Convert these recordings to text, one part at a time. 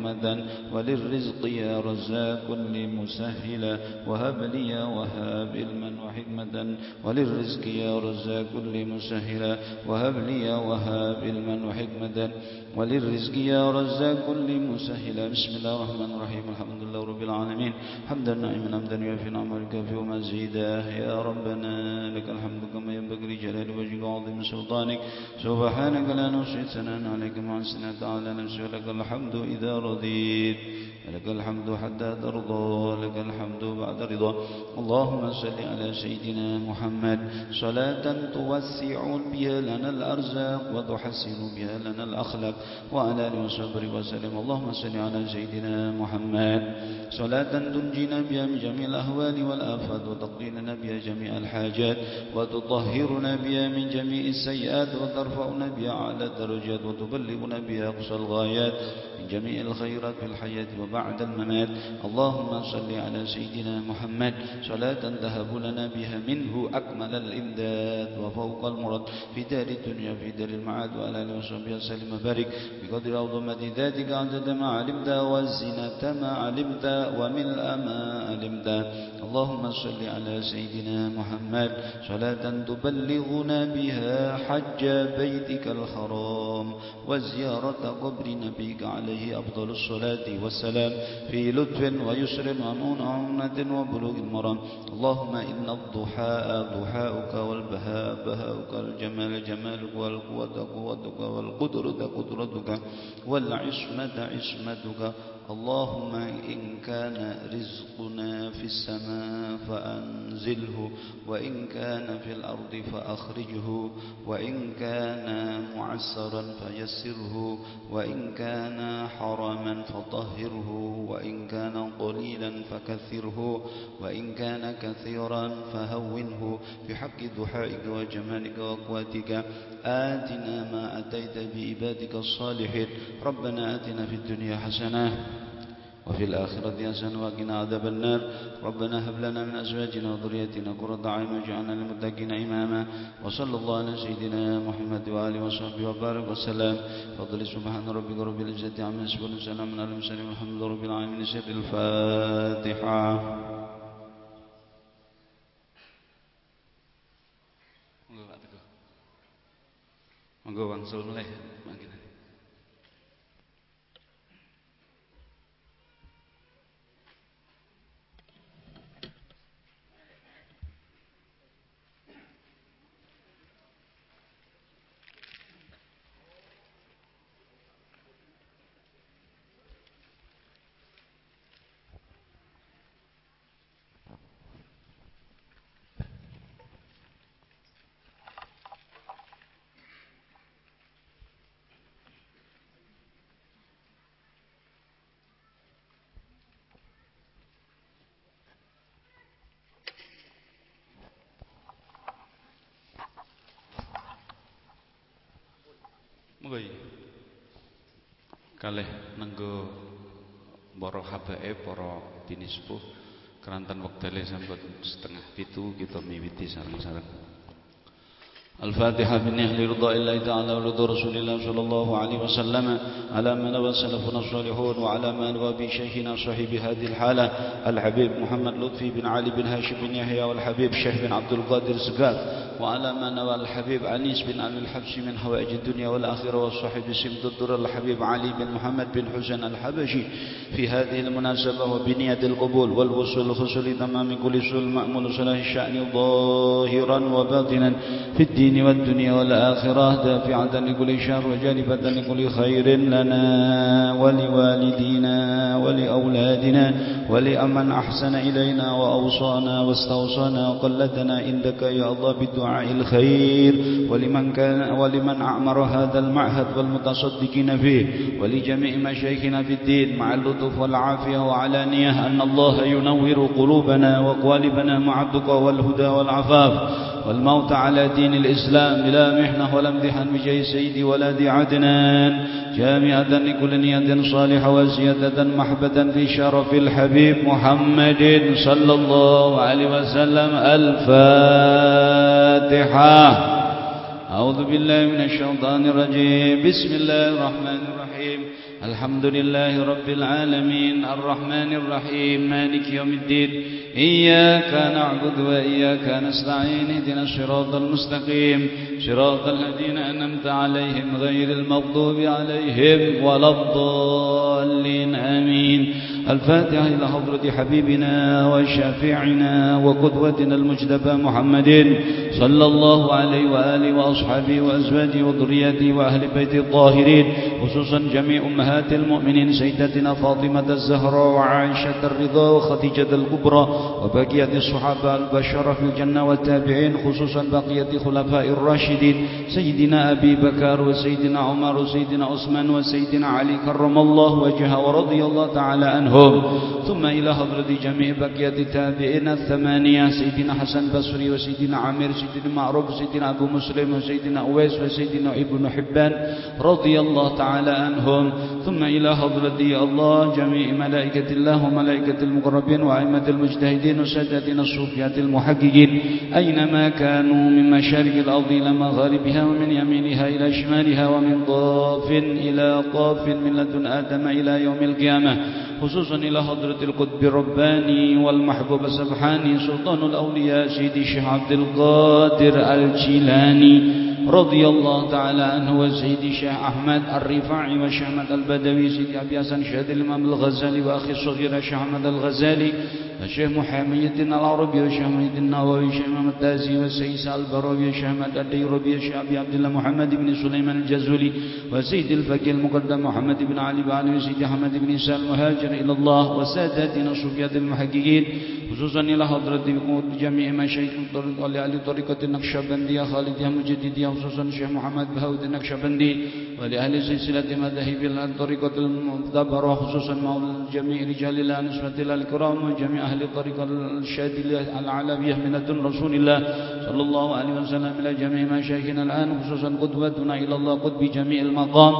وحكمة وللرزق يا رزاق كل مسهلا وهب لي يا وهاب علما وحكمة. وللرزق يا رزاق كل مسهلا وهب لي يا وهاب علما وحكمة. وللرزق يا رزاق كل مسهلا بسم الله الرحمن الرحيم. الحمد لله رب العالمين. حمدا نعما حمدا يوفي نعمك في ومزيدا يا ربنا لك الحمد كما ينبغي لجلال وجهك وعظيم سلطانك. سبحانك لا نحصي ثناء عليك مع سنة على نفسك لك الحمد. إذا رضيت لك الحمد حتى ترضى لك الحمد بعد رضا. اللهم صل على سيدنا محمد. صلاة توسع بها لنا الأرزاق وتحسن بها لنا الأخلاق. وعلى آله وصحبه وسلم. اللهم صل على سيدنا محمد. صلاة تنجينا بها من جميع الأهوال والآفات وتقضي لنا بها جميع الحاجات وتطهرنا بها من جميع السيئات وترفعنا بها على الدرجات وتبلغنا بها أقصى الغايات. من جميع الخيرات في الحياة وبعد الممات. اللهم صل على سيدنا محمد. صلاة تهب لنا بها منه أكمل الإمداد وفوق المراد. في دار الدنيا في دار المعاد وعلى آله وصحبه وسلم. بارك بقدر عظمة ذاتك. عدد ما علمت والزنة ما علمت وملء ما علمت. اللهم صل على سيدنا محمد. صلاة تبلغنا بها حج بيتك الحرام. وزيارة قبر نبيك عليه أفضل الصلاة والسلام في لطف ويسر ومنعمة وبلوغ المرام اللهم إن الضحاء ضحاؤك والبهاء بهاؤك الجمال جمالك والقوة قوتك والقدرة قدرتك والعصمة عصمتك اللهم إن كان رزقنا في السماء فأنزله وإن كان في الأرض فأخرجه وإن كان معسرا فيسره وإن كان حراما فطهره وإن كان قليلا فكثره وإن كان كثيرا فهونه. بحق دحائك وجمالك وقوتك آتنا ما أتيت بإبادك الصالحين. ربنا آتنا في الدنيا حسنة وفي الآخرة حسنة وقنا عذاب النار. ربنا هب لنا من أزواجنا وذرياتنا قرة أعين واجعلنا للمتقين إماما. وصلى الله على سيدنا محمد وآله وصحبه وبارك وسلم. فضل سبحان ربك رب العزة عما يصفون. وسلام على المرسلين. والحمد لله رب العالمين. سر الفاتحة. Monggo wangsul mulai. kalih nenggo para habae para bini sepuh keranten wektale sampun setengah pitu kita miwiti sareng-sareng الفاتحة من أهل رضا الله تعالى ورضا رسول الله صلى الله عليه وسلم على ما نوى سلفنا الصالحون وعلى ما نوى بشيخنا صاحب هذه الحالة الحبيب محمد لطفي بن علي بن هاشم بن يحيى والحبيب الشيخ بن عبد القادر سقاف وعلى ما نوى الحبيب أنيس بن أبي الحبس من حوائج الدنيا والآخرة والصاحب سمد الدر الحبيب علي بن محمد بن حسن الحبشي في هذه المناسبة وبنية القبول والوصول الخصول تمام كل سول مأمول صلاح الشأن ظاهرا وباطنا في الدين والدنيا والآخرة دافعة لكل شر وجالبة لكل خير لنا ولوالدينا ولأولادنا. ولأمن أحسن إلينا وأوصانا واستوصانا وقلتنا عندك يا الله بالدعاء الخير. ولمن, كان ولمن أعمر هذا المعهد والمتصدقين فيه. ولجميع مشايخنا في الدين مع اللطف والعافية وعلانية أن الله ينور قلوبنا وقوالبنا مع التقى والهدى والعفاف. والموت على دين الإسلام بلا محنة ولا امتحان بجاه سيدي ولد عدنان. جامعة لكل نية صالحة وزيادة محبة في شرف الحبيب محمد صلى الله عليه وسلم. الفاتحة. أعوذ بالله من الشيطان الرجيم. بسم الله الرحمن الرحيم. الحمد لله رب العالمين الرحمن الرحيم مالك يوم الدين إياك نعبد وإياك نستعين اهدنا الصراط المستقيم صراط الذين أنمت عليهم غير المغضوب عليهم ولا الضالين آمين. الفاتحة إلى حضرة حبيبنا وشافعنا وقدوتنا المجتبى محمد صلى الله عليه وآله وأصحابه وأزواجه وذريته وأهل بيت الطاهرين خصوصا جميع أمهات المؤمنين سيدتنا فاطمة الزهراء وعائشة الرضا وخديجة الكبرى وبقية الصحابة البشرة في الجنة والتابعين خصوصا بقية خلفاء الراشدين سيدنا أبي بكر وسيدنا عمر وسيدنا عثمان وسيدنا علي كرم الله وجهه ورضي الله تعالى عنهم. ثم إلى حضرة جميع بقية التابعين الثمانية سيدنا حسن بصري وسيدنا عامر سيدنا معروف وسيدنا أبو مسلم وسيدنا أويس وسيدنا ابن حبان رضي الله تعالى عنهم. ثم إلى حضرة الله جميع ملائكة الله وملائكة المقربين وأئمة المجتهدين وسادتنا الصوفيات المحققين أينما كانوا من مشارق الأرض إلى مغاربها ومن يمينها إلى شمالها ومن ضاف إلى طاف من لدن آدم إلى يوم القيامة. خصوصا إلى حضرة القطب الرباني والمحبوب السبحاني سلطان الأولياء سيدي الشيخ عبد القادر الجيلاني رضي الله تعالى عنه وسيدي الشيخ أحمد الرفاعي والشيخ أحمد البدوي سيدي أبي حسن شهد الإمام الغزالي وأخي الصغير الشيخ أحمد الغزالي الشيخ محمد الدين العربي والشيخ محمد النووي والشيخ محمد التازي والسيس البروي والشيخ محمد الديروبي والشيخ أبي عبد الله محمد بن سليمان الجزولي وسيد الفقيه المقدم محمد بن علي بن علي وسيدي أحمد بن إسحاق المهاجر إلى الله وسادتنا الصوفيات المحققين خصوصا إلى حضرة جميع مشايخ ولأهل طريقة النقشبندية خالدية مجددية خصوصا الشيخ محمد بهود النقشبندي ولأهل سلسلة مذاهب الطريقة المعتبرة خصوصا مع جميع رجال الله نسبة الكرام وجميع أهل الطريقة الشاذلية العلوية من الدين رسول الله صلى الله عليه وسلم إلى جميع مشايخنا الآن خصوصا قدوتنا إلى الله قدب جميع المقام.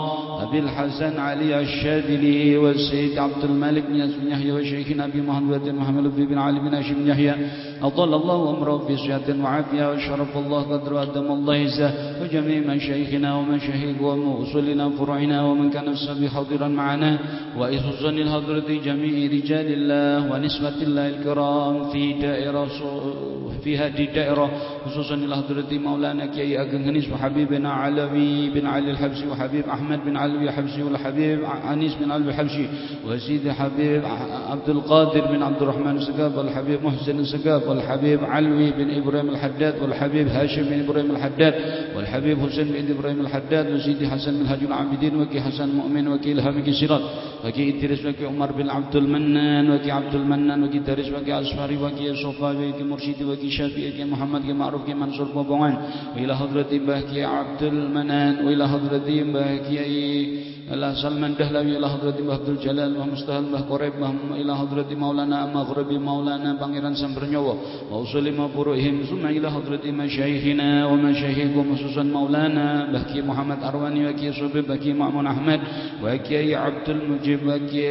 أبي الحسن علي الشاذلي والسيد عبد الملك بن يحيى وشيخنا أبي محمد بن محمد بن علي بن هاشم يحيى أطل الله أمره في صحة وعافية وشرف الله قدره وأدم الله عزه وجميع مشايخنا ومشايخ وموصلنا فروعنا ومن كان السبي حاضرا معنا وإخصاصا الحضرة جميع رجال الله ونسبة الله الكرام في دائرة في هذه الدائرة خصوصا إلى حضرة مولانا كي أغنغنيس وحبيبنا علوي بن علي الحبشي وحبيب أحمد بن علوي الحبشي والحبيب أنيس بن علوي الحبشي وسيد حبيب عبد القادر بن عبد الرحمن السقاف والحبيب محسن السقاف والحبيب علوي بن إبراهيم الحداد والحبيب هاشم بن إبراهيم الحداد والحبيب حسين بن إبراهيم الحداد وسيدي حسن بن هاج العابدين وكي حسن مؤمن وكي إلهام كي سيرات وكي إدريس وكي عمر بن عبد المنان وكي عبد المنان وكي دارس وكي أسفاري وكي صفا وكي مرشد وكي شافي وكي محمد وكي معروف وكي منصور بوبوان وإلى حضرة بهكي عبد المنان وإلى حضرة بهكي إلى سلمان دهلوي إلى حضرة عبد الجلال ومستهل به قريب إلى حضرة مولانا مغربي مولانا بانgiran Sambernyowo وأصلي مبروئهم ثم إلى حضرة مشايخنا ومشايخكم خصوصا مولانا بكي محمد أرواني وكي صبي بكي مأمون أحمد وكي عبد المجيب وكي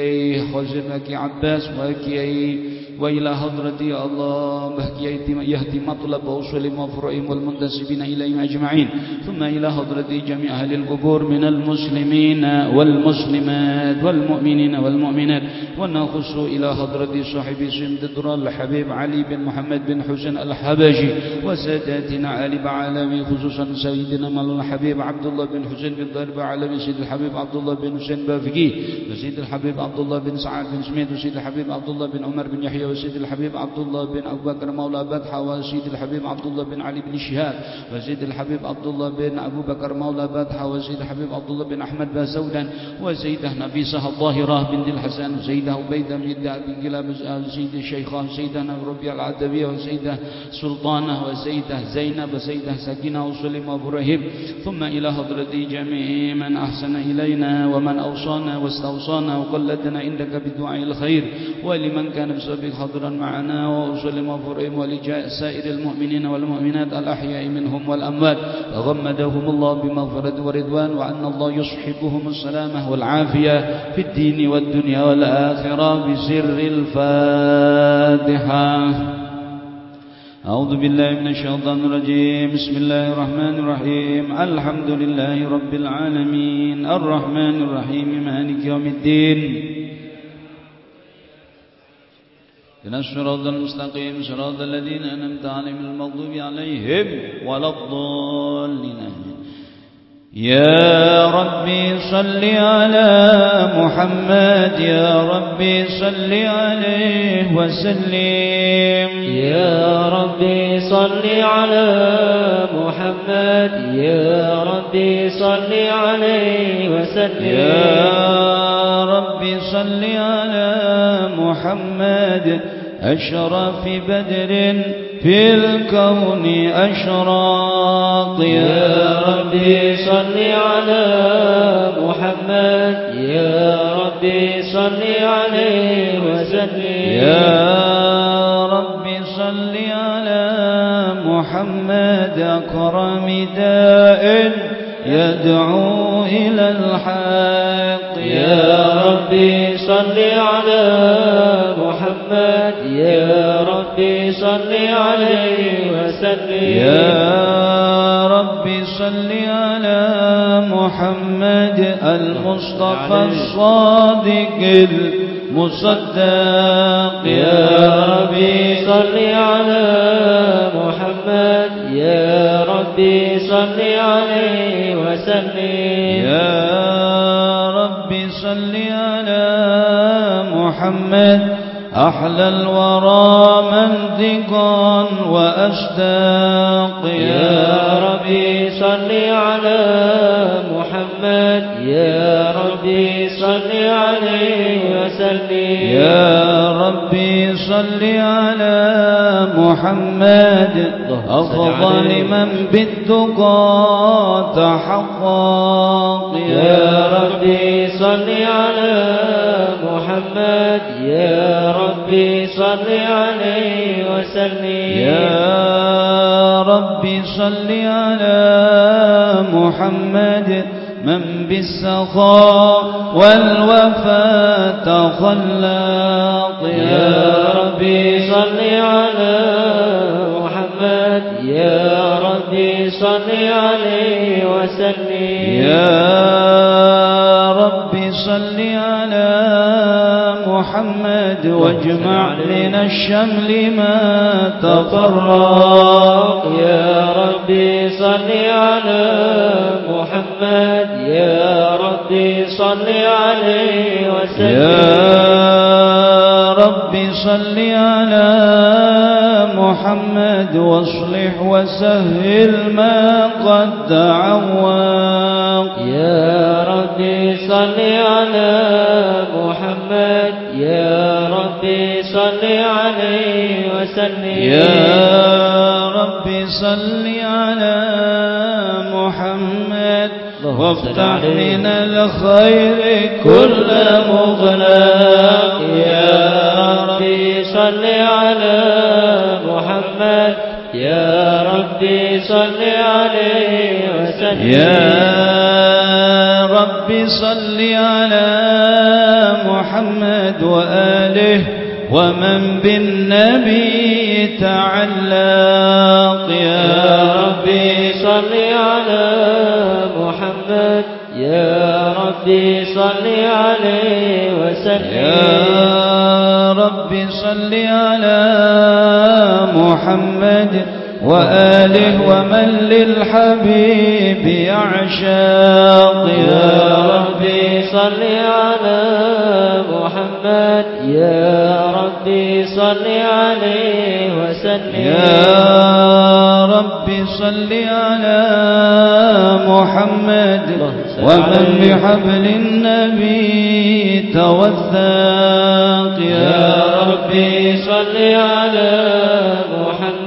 خزر وكي عباس وكي وإلى حضرة الله بهكي يهدي مطلب وصول مفرئهم والمنتسبين إليهم أجمعين ثم إلى حضرة جميع أهل القبور من المسلمين والمسلمات والمؤمنين والمؤمنات ونخص إلى حضرة صاحب سند الدرى الحبيب علي بن محمد بن حسين الحبشي وساداتنا علي بعلمي خصوصا سيدنا مال الحبيب عبد الله بن حسين بن ضرب علمي سيد الحبيب عبد الله بن حسين بافقي وسيد الحبيب عبد الله بن سعد بن سميد وسيد الحبيب عبد الله بن عمر بن يحيى وسيد الحبيب عبد الله بن أبو بكر مولى بدحة وسيد الحبيب عبد الله بن علي بن شهاب وسيد الحبيب عبد الله بن أبو بكر مولى بدحة وسيد الحبيب عبد الله بن أحمد بازودا وسيدة نفيسة الظاهرة بنت الحسن وسيدة عبيدة بن بن كلاب سيد الشيخة وسيدة ربيع العدوية وسيدة سلطانة وسيدة زينب وسيدة سكينة وسلم وإبراهيم ثم إلى حضرة جميع من أحسن إلينا ومن أوصانا واستوصانا وقلدنا عندك بدعاء الخير ولمن كان بسبب حضرا معنا وأسلم وفرهم ولسائر المؤمنين والمؤمنات الأحياء منهم والأموات. وغمدهم الله بمغفرة ورضوان وأن الله يصحبهم السلامة والعافية في الدين والدنيا والآخرة بسر الفاتحة. أعوذ بالله من الشيطان الرجيم. بسم الله الرحمن الرحيم. الحمد لله رب العالمين. الرحمن الرحيم. مالك يوم الدين. إن الصراط المستقيم صراط الذين أنمت عليهم المغضوب عليهم ولا الضالين. يا ربي صل على محمد يا ربي صل عليه وسلم. يا ربي صل على محمد يا ربي صل عليه وسلم. يا ربي صل على محمد أشرف بدر في الكون أشراط. يا ربي صل على محمد يا ربي صل عليه وسلم. يا ربي صل على محمد أكرم داء. يدعو إلى الحق. يا ربي صل على محمد. يا ربي صل عليه وسلم. يا ربي صل على محمد المصطفى الصادق المصدق. يا ربي صل على محمد. يا ربي صل عليه وسلم. يا ربي صل على محمد. أحلى الورى منطقا وأشتاق. يا ربي صل على محمد. يا ربي صل عليه وسلم. يا ربي صل على محمد. أفضل من بالتقى تحقق. يا ربي صل على محمد. يا ربي صل عليه وسلم. يا ربي صل على محمد. من بالسخاء والوفاء تخلق. يا ربي صل على صل عليه وسلم. يا ربي صل على محمد واجمع لنا الشمل ما تفرق يا ربي صل على محمد. يا ربي صل عليه وسلم. يا ربي صل على محمد واصلح وسهل ما قد تعوق. يا ربي صل على محمد. يا ربي صل عليه وسلم. يا ربي صل على محمد. وافتح من الخير كل مغلاق يا ربي صل على محمد. يا ربي صل عليه وسلم. يا ربي صل على محمد وآله ومن بالنبي تعلق. يا ربي صل على محمد. يا ربي صل عليه وسلم. يا ربي صل على محمد وآله ومن للحبيب يعشاق. يا ربي صل على محمد. يا ربي صل عليه وسلم. يا ربي صل على محمد ومن بحبل النبي توثاق يا ربي صل على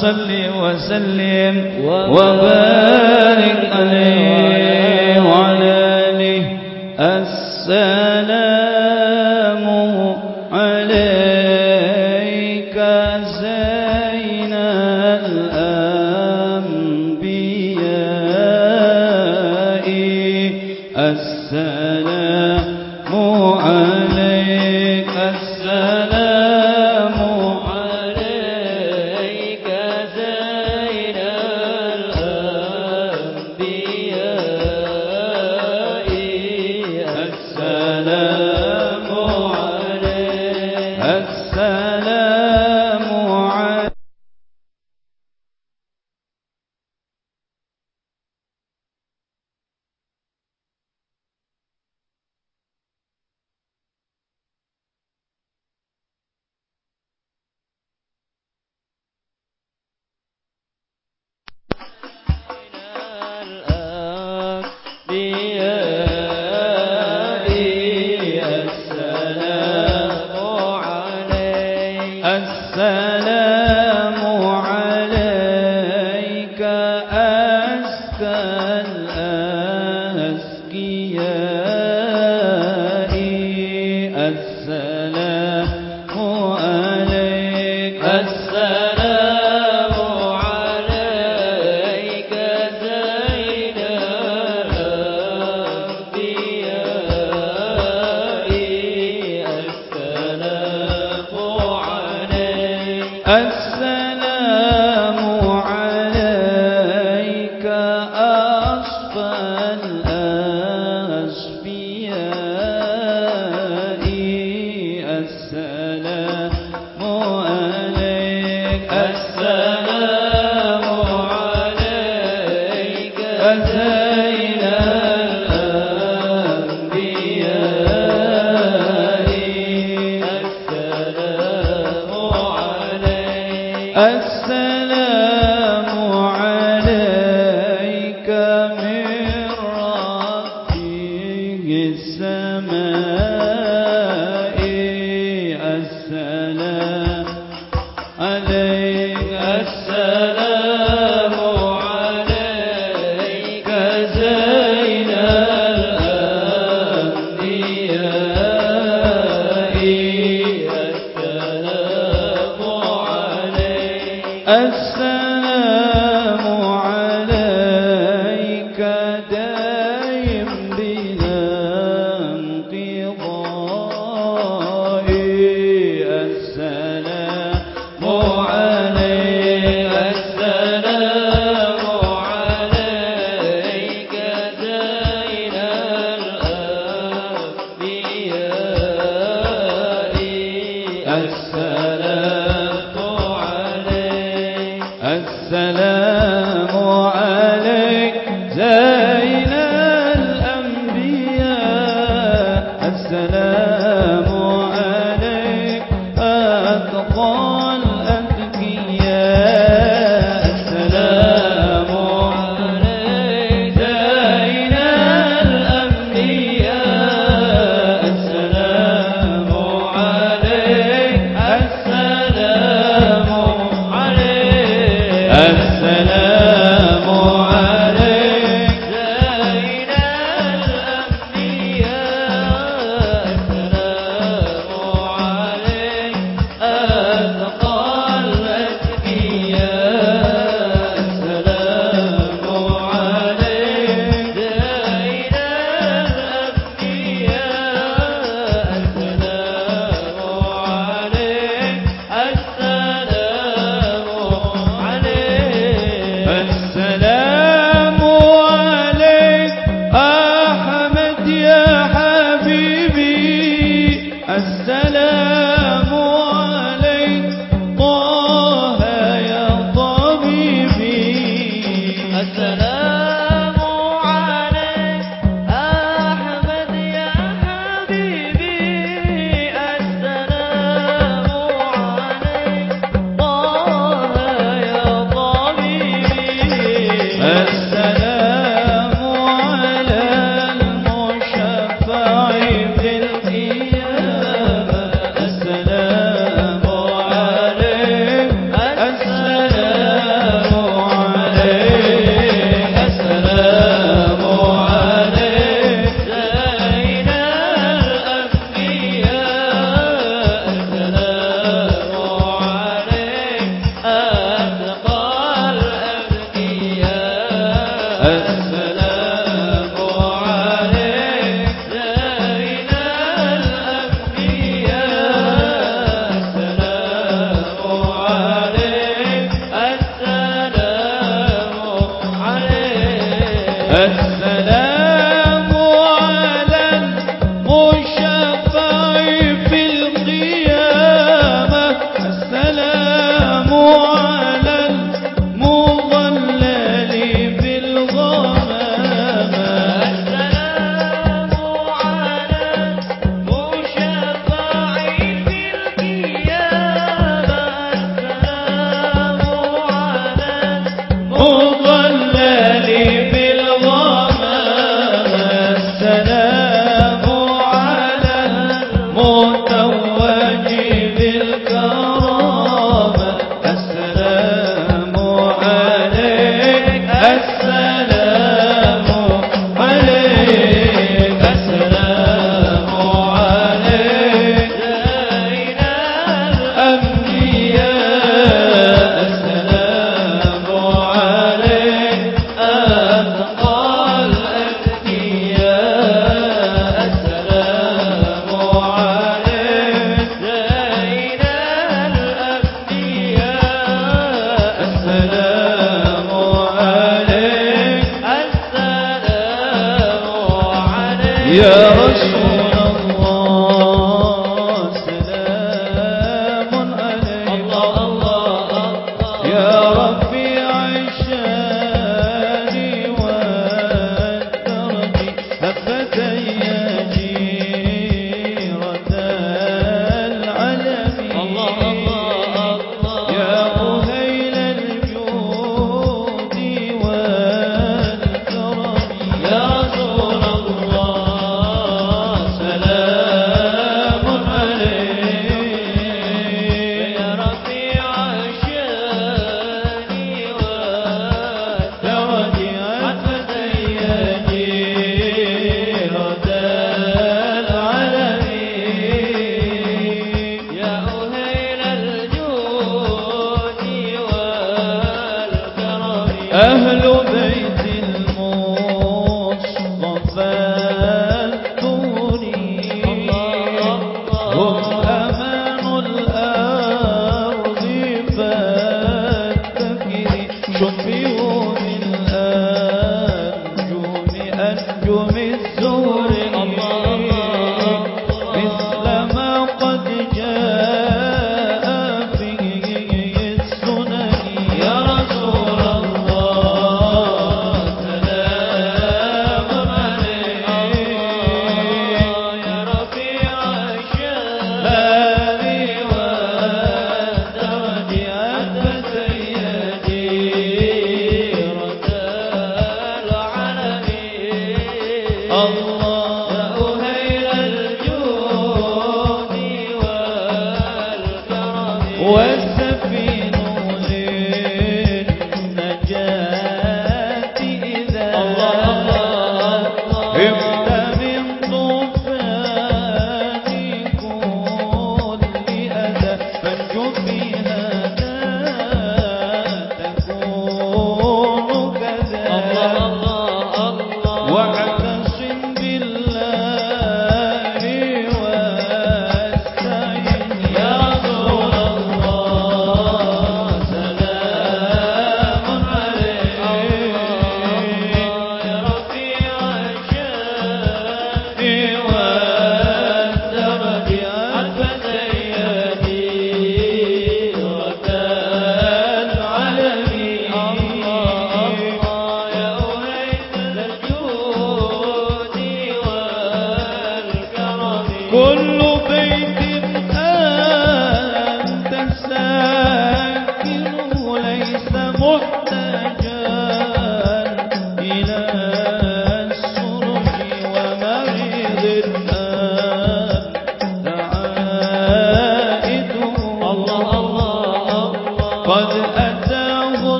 صل وسلم وبارك عليه وعلى آله. السلام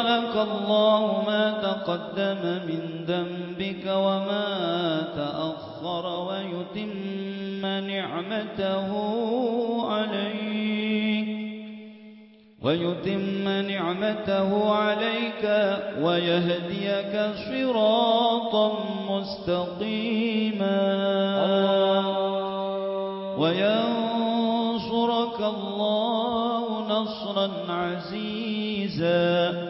ليغفر لك الله ما تقدم من ذنبك وما تأخر ويتم نعمته عليك ويتم نعمته عليك ويهديك صراطا مستقيما وينصرك الله نصرا عزيزا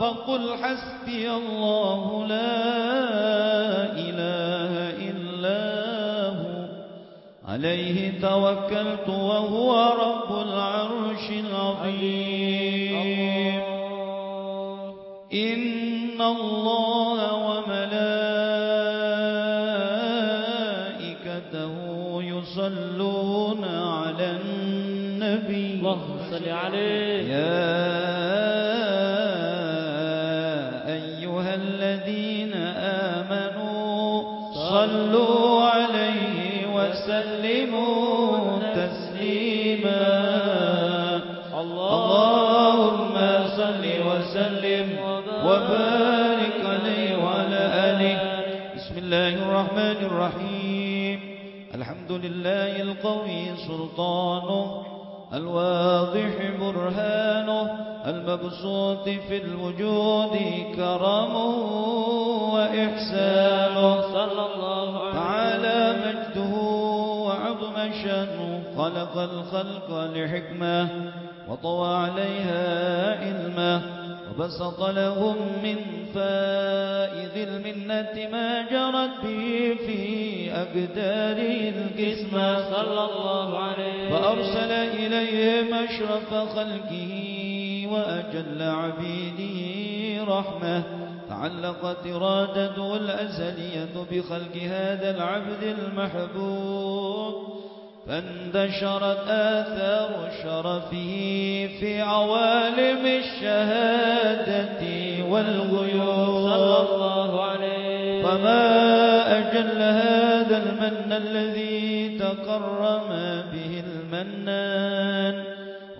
فقل حسبي الله لا إله إلا هو. عليه توكلت وهو رب العرش العظيم. إن الله وملائكته يصلون على النبي. اللهم صل عليه. يا وبارك عليه وعلى آله. بسم الله الرحمن الرحيم. الحمد لله القوي سلطانه الواضح برهانه المبسوط في الوجود كرمه وإحسانه. صلى الله عليه تعالى مجده وعظم شأنه. خلق الخلق لحكمة وطوى عليها علمه وبسط لهم من فائذ المنة ما جرت به في أقداره القسمة. صلى الله عليه. فأرسل إليهم أشرف خلقه وأجل عبيده رحمة. تعلقت إرادته الأزلية بخلق هذا العبد المحبوب. فاندشرت آثار شرفه في عوالم الشهادة والغيوب. صلى الله عليه. فما أجل هذا المن الذي تكرم به المنان؟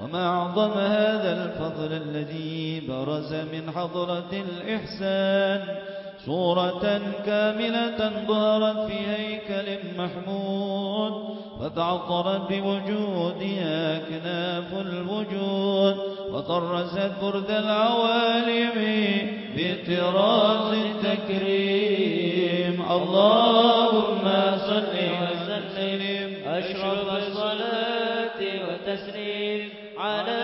وما أعظم هذا الفضل الذي برز من حضرة الإحسان؟ صورة كاملة ظهرت في هيكل محمود وتعطرت بوجودها أكناف الوجود وطرزت برد العوالم بطراز التكريم. اللهم صل وسلم أشرف الصلاة وتسليم على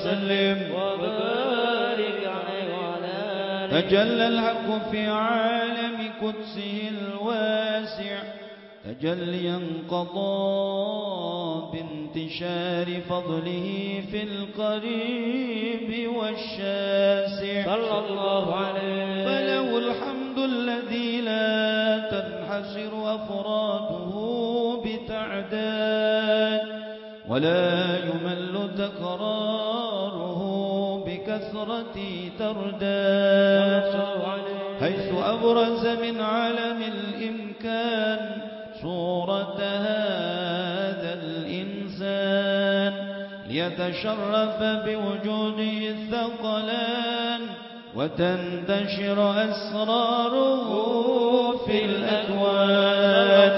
وسلم وبارك عليه وعلى آله. تجلى الحق في عالم قدسه الواسع. تجليا قضى بانتشار فضله في القريب والشاسع. صلى الله عليه. فله الحمد الذي لا تنحصر أفراده بتعداد. ولا يمل تكراره بكثرة ترداد حيث أبرز من علم الإمكان صورة هذا الإنسان. ليتشرف بوجوده الثقلان وتنتشر أسراره في الأكوان.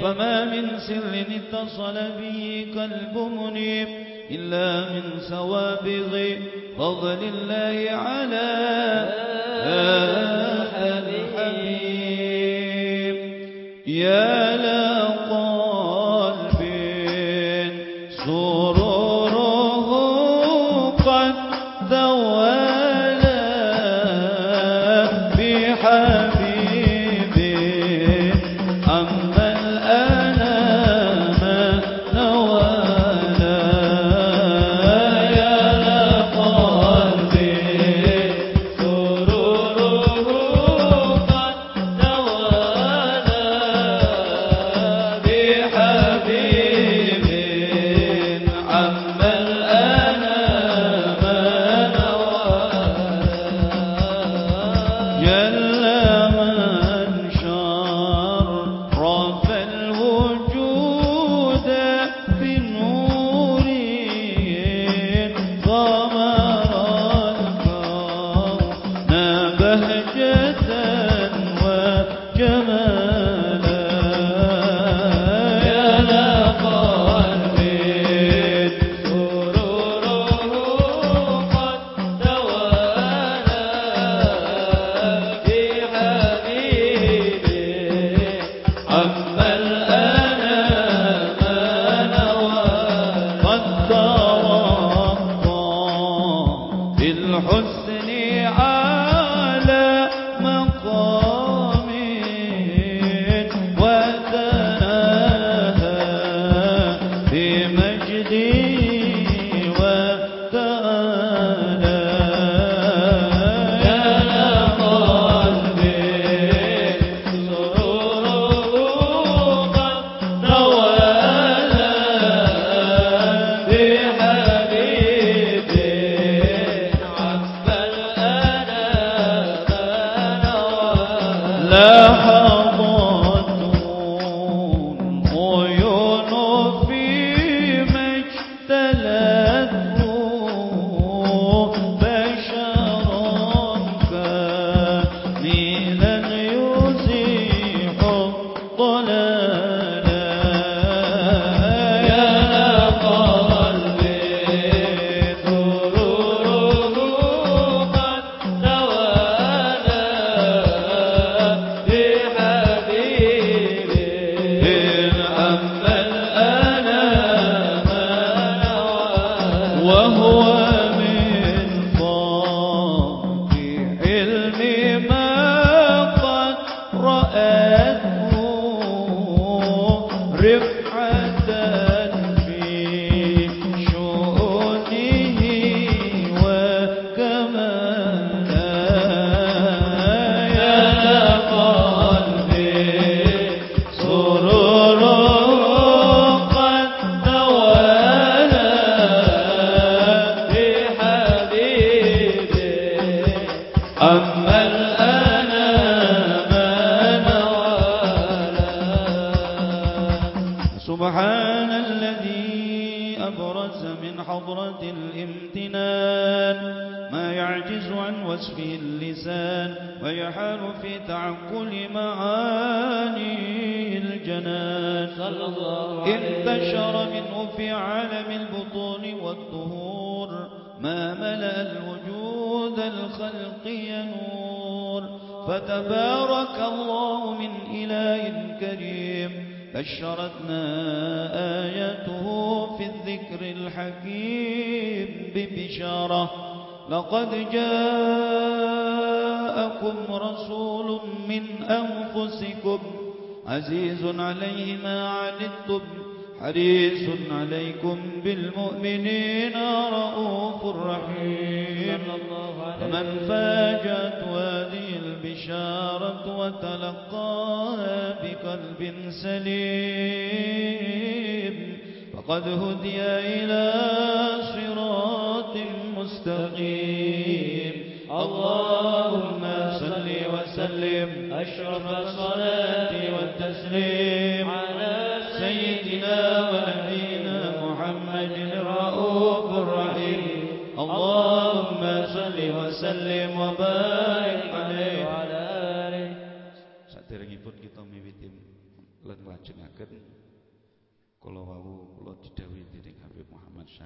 فما من سر اتصل به قلب منيب إلا من سوابغ فضل الله على هذا الحبيب. يا لقلب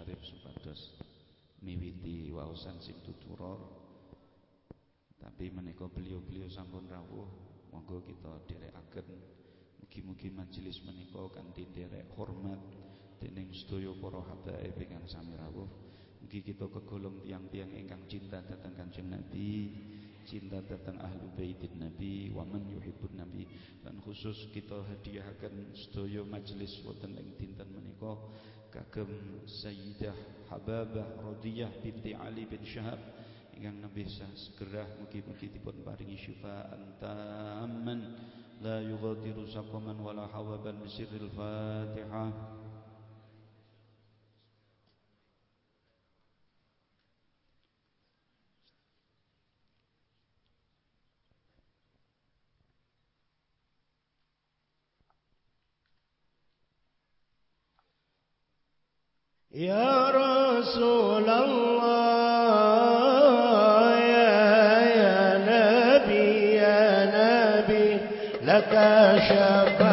Syarif supados miwiti waosan sing tuturor tapi menika beliau-beliau sampun rawuh monggo kita dherekaken mugi-mugi majelis menika kanthi derek hormat dening sedaya para habaib ingkang sami rawuh. Mugi kita kegolong tiang-tiang ingkang cinta dhateng Kanjeng Nabi cinta datang ahlu baitin Nabi wa man yuhibbun Nabi. Dan khusus kita hadiahkan sedaya majelis wonten ing dinten menika kagem Sayyidah Hababah Radiyah binti Ali bin Syahab. Ingkang nabi segera mugi-mugi dipun paringi syifaan tamman. La yughadiru saqaman wala hawaban bisirril Fatihah يا رسول الله يا يا نبي يا نبي لك شفاعة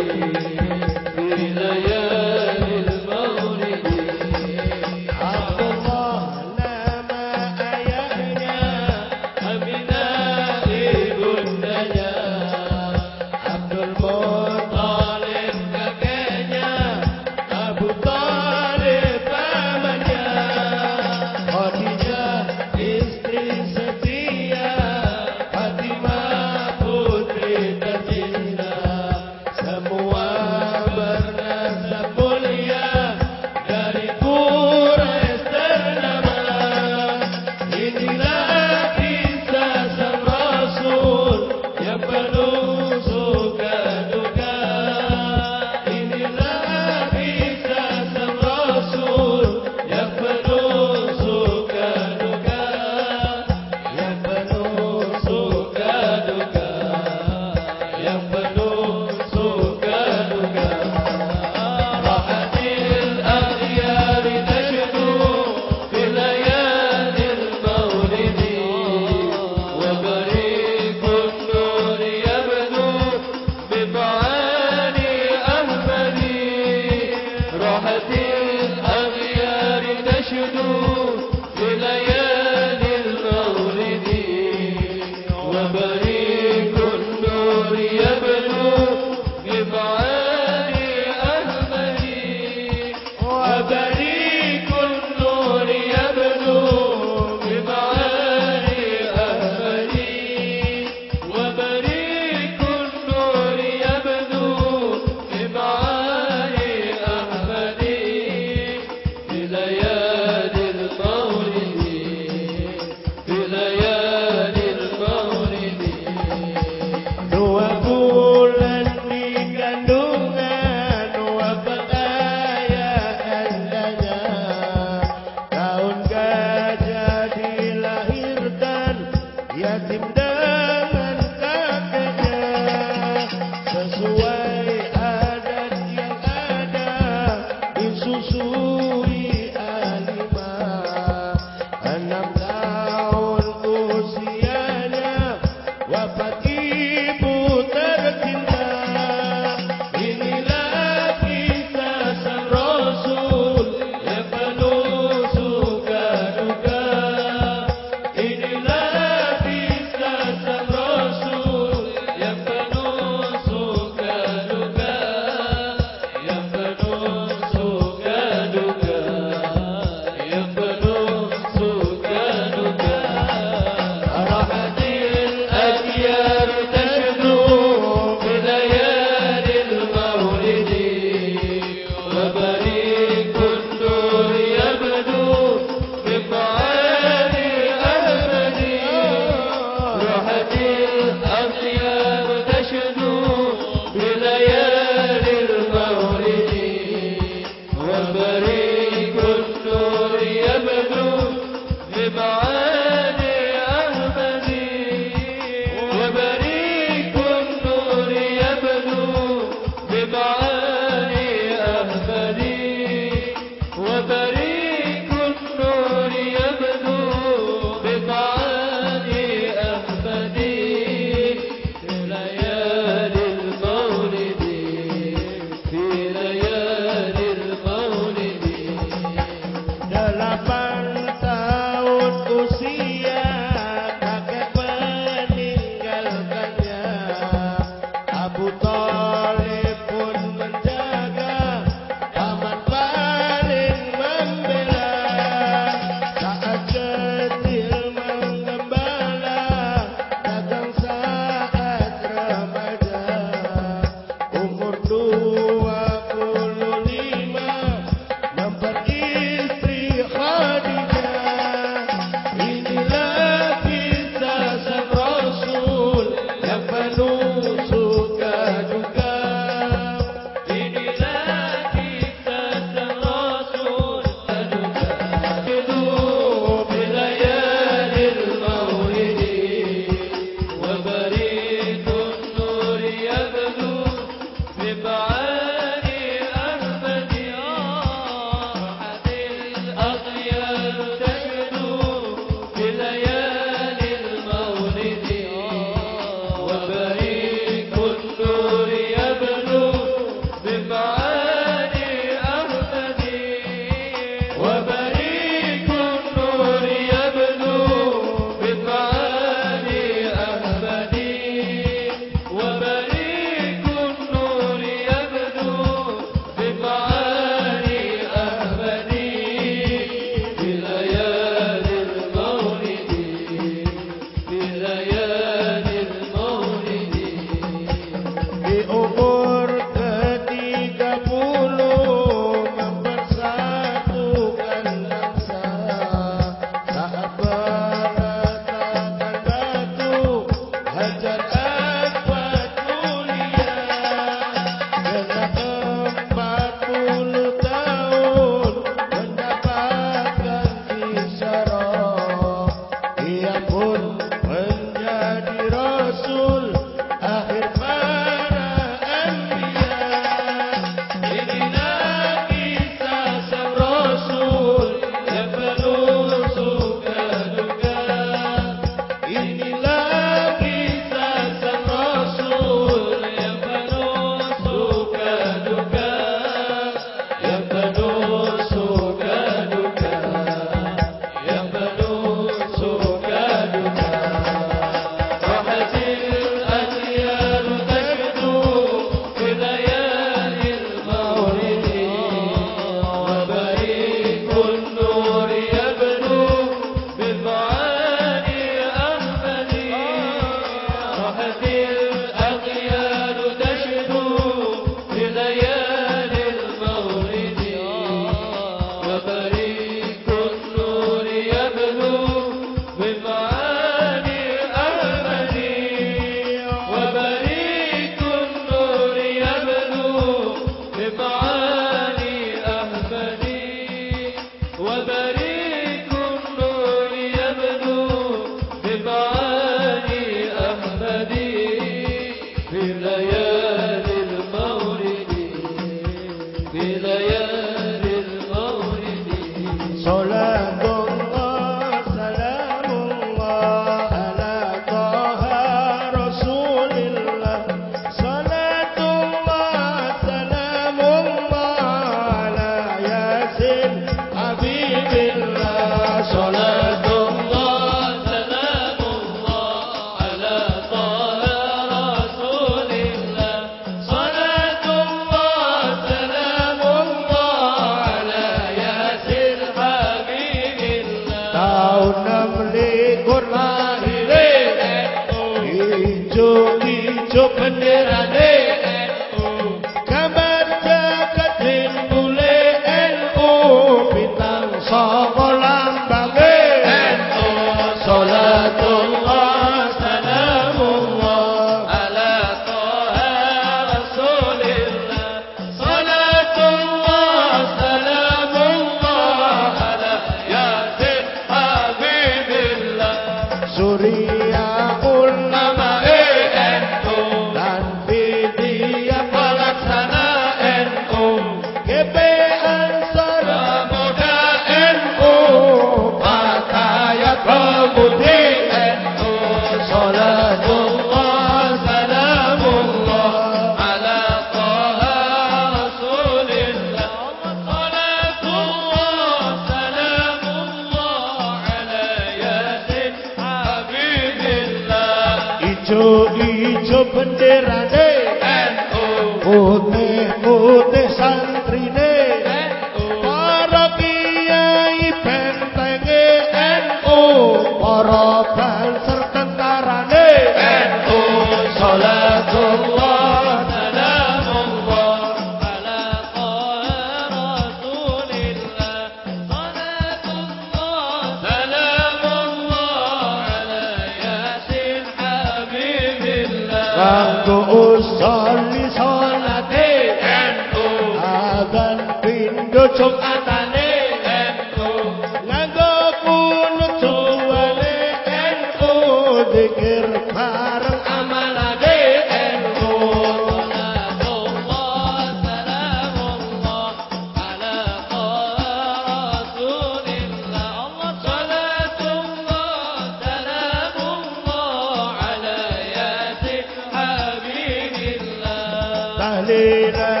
Hare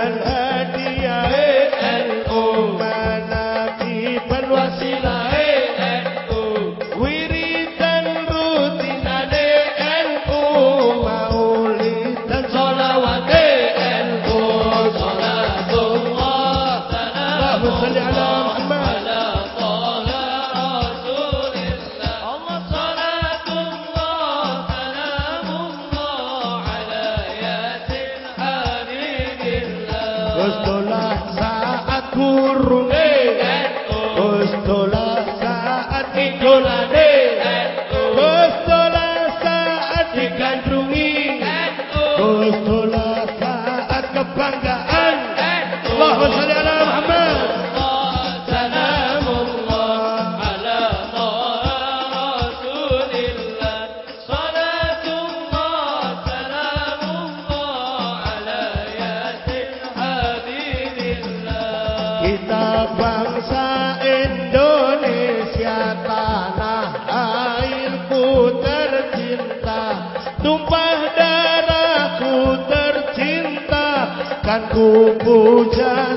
Gustolah saat kebanggaan? Allahumma sholli ku puja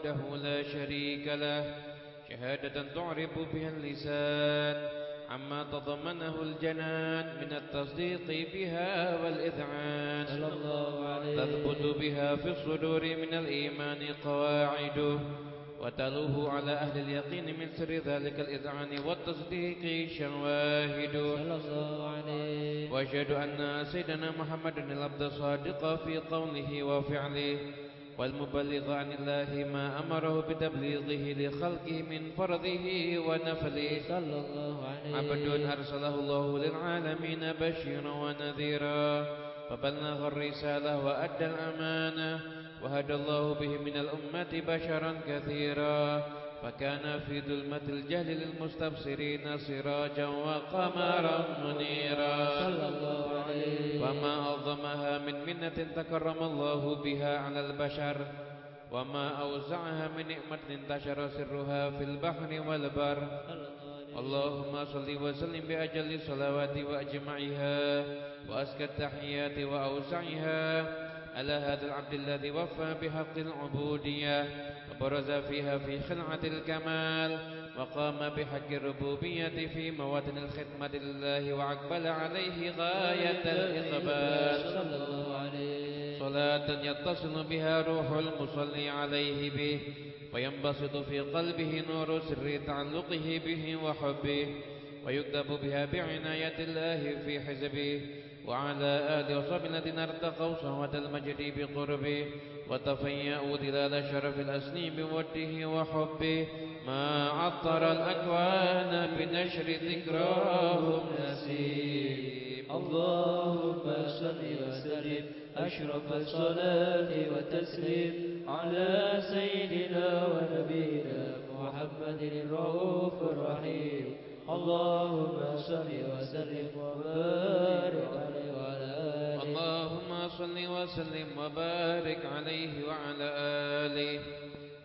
وحده لا شريك له. شهادة تعرف بها اللسان. عما تضمنه الجنان من التصديق بها والإذعان. تثبت بها في الصدور من الإيمان قواعده. وتلوه على أهل اليقين من سر ذلك الإذعان والتصديق شواهد. وأشهد أن سيدنا محمد العبد الصادق في قوله وفعله. والمبلغ عن الله ما أمره بتبليغه لخلقه من فرضه ونفله. صلى الله عليه عبد أرسله الله للعالمين بشيرا ونذيرا. فبلغ الرسالة وأدى الأمانة. وهدى الله به من الأمة بشرا كثيرا. فكان في ظلمة الجهل للمستبصرين سراجا وقمرا منيرا. صلى الله عليه وما أعظمها من منة تكرم الله بها على البشر وما أوسعها من نعمة انتشر سرها في البحر والبر. اللهم صل وسلم بأجل الصلوات وأجمعها وأزكى التحيات وأوسعها. على هذا العبد الذي وفى بحق العبودية وبرز فيها في خلعة الكمال وقام بحق الربوبية في مواطن الخدمة لله وأقبل عليه غاية الإقبال. صلى الله عليه صلاة يتصل بها روح المصلي عليه به وينبسط في قلبه نور سر تعلقه به وحبه ويكتب بها بعناية الله في حزبه وعلى آله وصحبه الذين ارتقوا صهوة المجد بقربه وتفيأوا ظلال شرف الأسني بوده وحبه ما عطر الأكوان بنشر ذكراهم نسيم. اللهم صل وسلم أشرف الصلاة والتسليم على سيدنا ونبينا محمد الرؤوف الرحيم. اللهم صل وسلم وبارك عليه وعلى آله. اللهم صل وسلم وبارك عليه وعلى آله.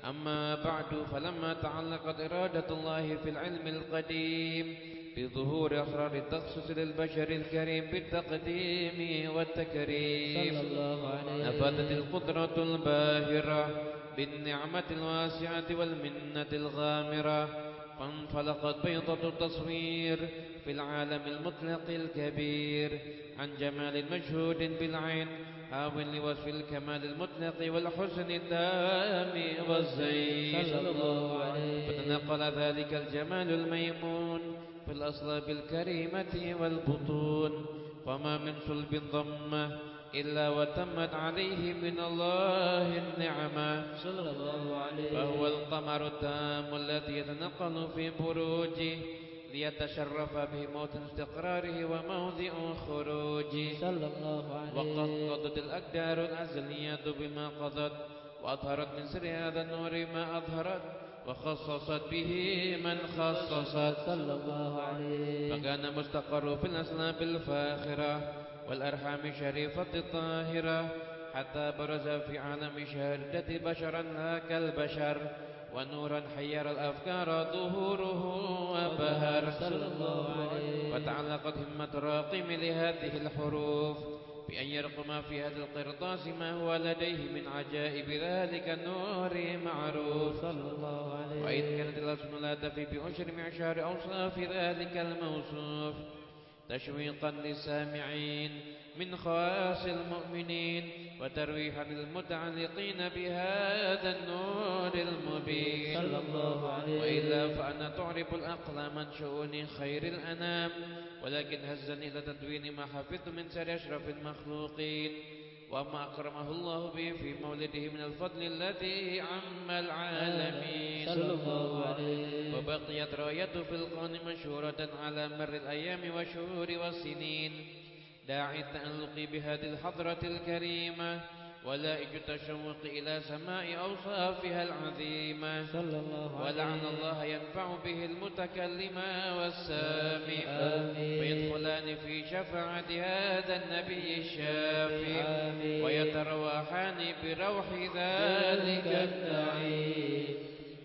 أما بعد فلما تعلقت إرادة الله في العلم القديم بظهور أسرار التخصص للبشر الكريم بالتقديم والتكريم صلى الله عليه نفذت القدرة الباهرة بالنعمة الواسعة والمنة الغامرة فانفلقت بيضة التصوير في العالم المطلق الكبير. عن جمال مشهود بالعين هاو لوصف الكمال المطلق والحسن الدام والزين. صلى الله عليه فتنقل ذلك الجمال الميمون في الأصلاب الكريمة والبطون. وما من صلب ضمه إلا وتمت عليه من الله النعمة. صلى الله عليه فهو القمر التام الذي يتنقل في بروجه ليتشرف به موت استقراره وموضع خروجه صلى الله عليه وقد قضت الأقدار الأزلية بما قضت وأظهرت من سر هذا النور ما أظهرت وخصصت به من خصصت. صلى الله عليه فكان مستقر في الأسلاب الفاخرة. والأرحام الشريفة الطاهرة حتى برز في عالم شهادة بشرا كالبشر ونورا حير الأفكار ظهوره وبهر. صلى الله عليه فتعلقت همة راقم لهذه الحروف بأن يرقم في هذا القرطاس ما هو لديه من عجائب ذلك النور معروف. صلى الله عليه وإذ كانت الأسم لا تفي بأشر معشار أوصاف ذلك الموصوف. تشويقا للسامعين من خواص المؤمنين وترويحا للمتعلقين بهذا النور المبين. صلى الله عليه وإلا فأنا تعرف الأقلام من شؤون خير الأنام. ولكن هزني إلى تدوين ما حفظت من سر أشرف المخلوقين. وما أكرمه الله به في مولده من الفضل الذي عم العالمين. صلى الله عليه وبقيت رايته في القرن مشهورة على مر الأيام والشهور والسنين. داعي التألق بهذه الحضرة الكريمة. ولائج التشوق إلى سماء أوصافها العظيمة. صلى الله عليه ولعل الله ينفع به المتكلم والسامع. ويدخلان في شفاعة هذا النبي الشافع ويترواحان بروح ذلك النعيم.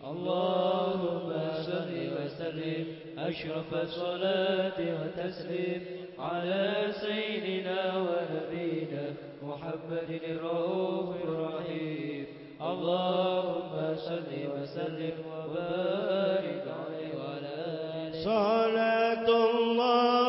اللهم صل وسلم. أشرف الصلاة وتسليم على سيدنا ونبينا محمد الرؤوف الرحيم. اللهم صل وسلم وبارك عليه وعلى آله. صلاة الله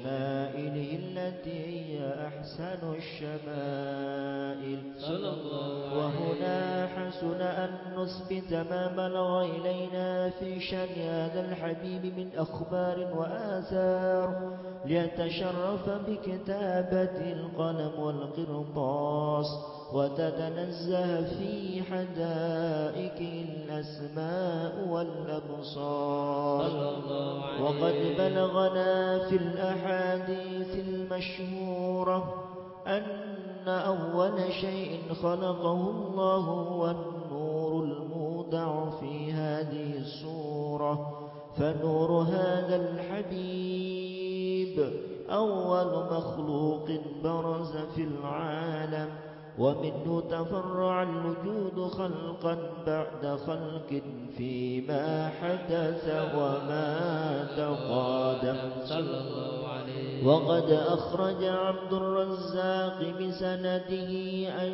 وشمائله التي هي أحسن الشمائل. ما بلغ إلينا في شأن هذا الحبيب من أخبار وآثار ليتشرف بكتابة القلم والقرطاس وتتنزه في حدائقه الأسماء والأبصار. وقد بلغنا في الأحاديث المشهورة أن أول شيء خلقه الله هو النور المودع في هذه السورة فنور هذا الحبيب أول مخلوق برز في العالم ومنه تفرع الوجود خلقا بعد خلق فيما حدث وما تقادم صلى الله عليه وقد أخرج عبد الرزاق بسنده عن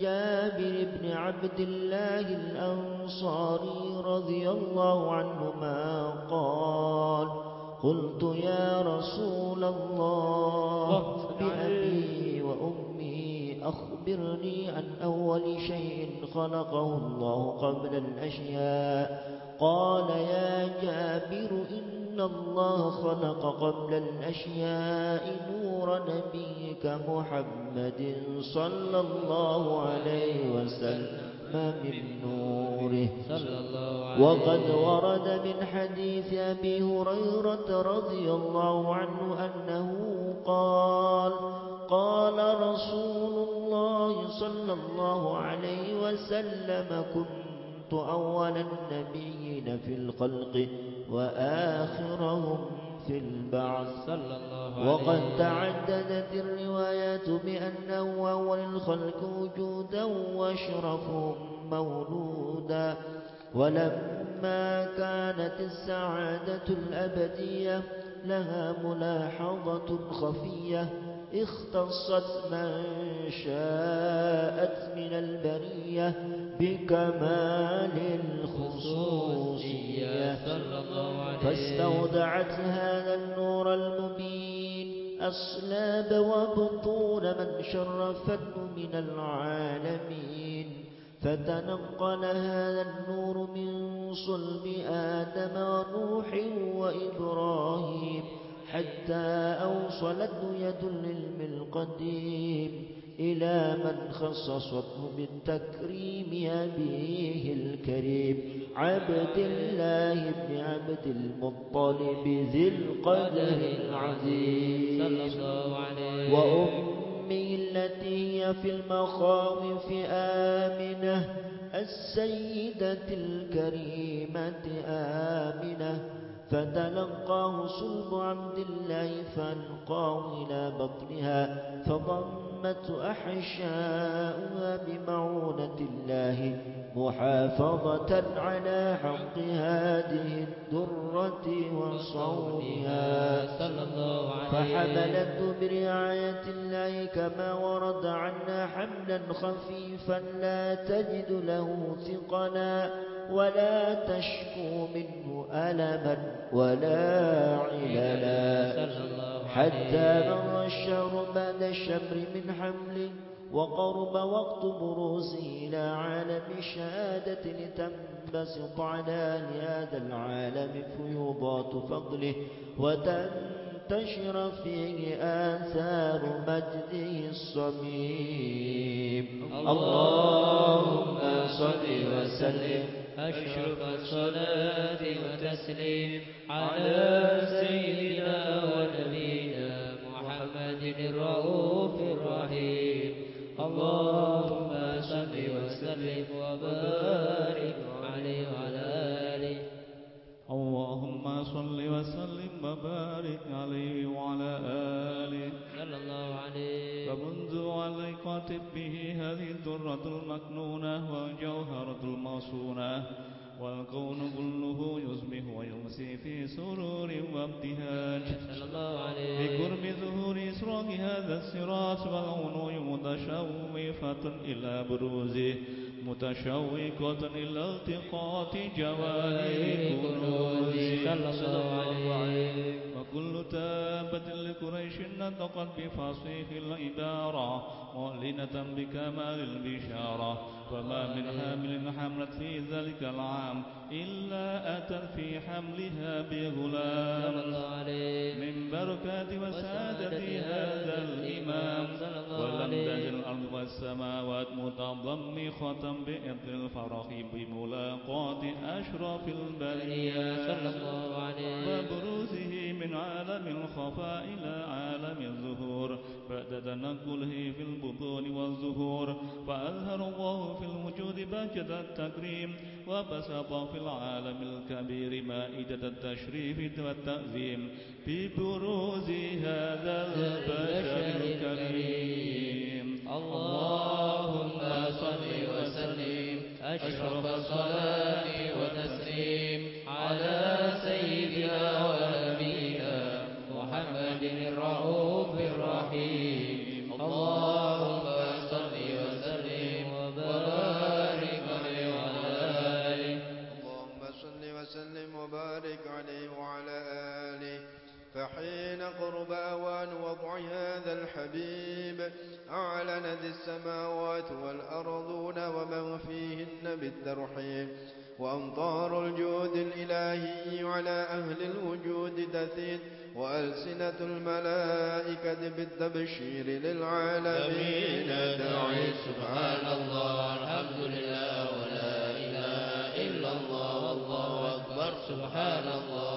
جابر بن عبد الله الأنصاري رضي الله عنهما قال قلت يا رسول الله بأبي وأمي أخبرني عن أول شيء خلقه الله قبل الأشياء. قال يا جابر إن الله خلق قبل الأشياء نور نبيك محمد صلى الله عليه وسلم من نوره. صلى الله عليه وقد ورد من حديث أبي هريرة رضي الله عنه أنه قال قال رسول الله صلى الله عليه وسلم كنت أول النبيين في الخلق وآخرهم في البعث. صلى الله عليه وقد تعددت الروايات بأنه أول الخلق وجودا وأشرفهم مولودا. ولما كانت السعادة الأبدية لها ملاحظة خفية. اختصت من شاءت من البرية بكمال الخصوصية. فاستودعت هذا النور المبين أصلاب وبطون من شرفته من العالمين. فتنقل هذا النور من صلب آدم ونوح وإبراهيم. حتى أوصلته يد العلم القديم إلى من خصصته بالتكريم أبيه الكريم. عبد الله بن عبد المطلب ذي القدر العظيم صلى الله عليه وأمه التي هي في المخاوف آمنة السيدة الكريمة آمنة. فتلقاه صلب عبد الله فألقاه إلى بطنها فضمته أحشاؤها بمعونة الله محافظة على حق هذه الدرة وصونها فحملته برعاية الله كما ورد عنا حملا خفيفا لا تجد له ثقلا. ولا تشكو منه ألما ولا عللا حتى مر الشهر بعد الشهر من حمله وقرب وقت بروزه إلى عالم الشهادة لتنبسط على لهذا العالم فيوضات فضله وتنتشر فيه آثار مجده الصميم. اللهم صل وسلم أشرف الصلاة وتسليم على سيدنا ونبينا محمد الرؤوف الرحيم. اللهم صل وسلم وبارك عليه وعلى آله. اللهم صل وسلم وبارك عليه وعلى آله. علقت به هذه الدرة المكنونة والجوهرة المصونة والكون كله يصبح ويمسي في سرور وابتهاج. بقرب ظهور إسراق هذا الصراط والعيون متشوفة إلى بروزه متشوقة إلى التقاط جواهر كنوزه صلى الله عليه وكل تابة لقريش نطقت بفصيح العبارة معلنة بكمال البشارة. وما من حامل حملت في ذلك العام إلا أتت في حملها بغلام. من بركات وسادة هذا الإمام. ولم تزل الأرض والسماوات متضمخة بإذن الفرح بملاقاة أشرف البريات وبروزه من عالم الخفاء إلى عالم الظهور بعد تنقله في البطون والظهور فأظهر الله في الوجود بهجة التكريم. وبسط في العالم الكبير مائدة التشريف والتأذيم ببروز هذا البشر الكريم. اللهم صل وسلم. أشرف الصلاة فحين قرب أوان وضع هذا الحبيب أعلنت السماوات والأرضون ومن فيهن بالترحيب وأمطار الجود الإلهي على أهل الوجود تثيد وألسنة الملائكة بالتبشير للعالمين. دعي سبحان الله الحمد لله ولا إله إلا الله والله أكبر. سبحان الله.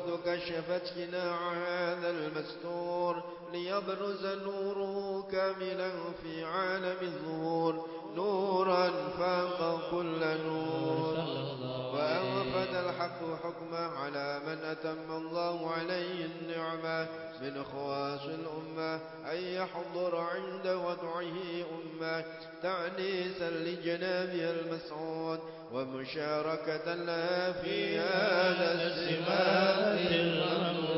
والقدرة كشفت جناع هذا المستور ليبرز نوره كاملا في عالم الظهور نورا فاق كل نور. الحق حكما على من أتم الله عليه النعمة من خواص الأمة أن يحضر عند وضعه أمة تعنيسا لجنابها المسعود ومشاركة لها في هذا السمات الممنون صلى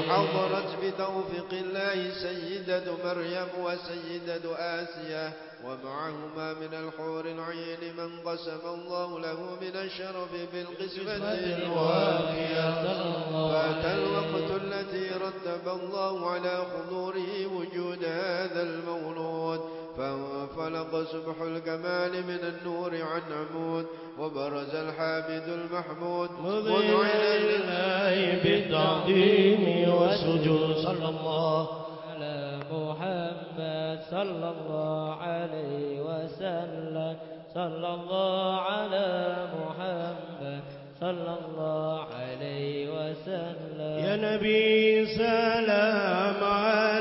فحضرت بتوفيق الله سيدة مريم وسيدة آسيا ومعهما من الحور العين من قسم الله له من الشرف بالقسمة الوافية فأتى الوقت التي رتب الله على حضوره وجود هذا المولود. فانفلق سبح الكمال من النور عن عمود وبرز الحامد المحمود مذعنا لله بالتعظيم والسجود. صلى الله على محمد. صلى الله عليه وسلم. صلى الله على محمد. صلى الله عليه وسلم. يا نبي سلام عليك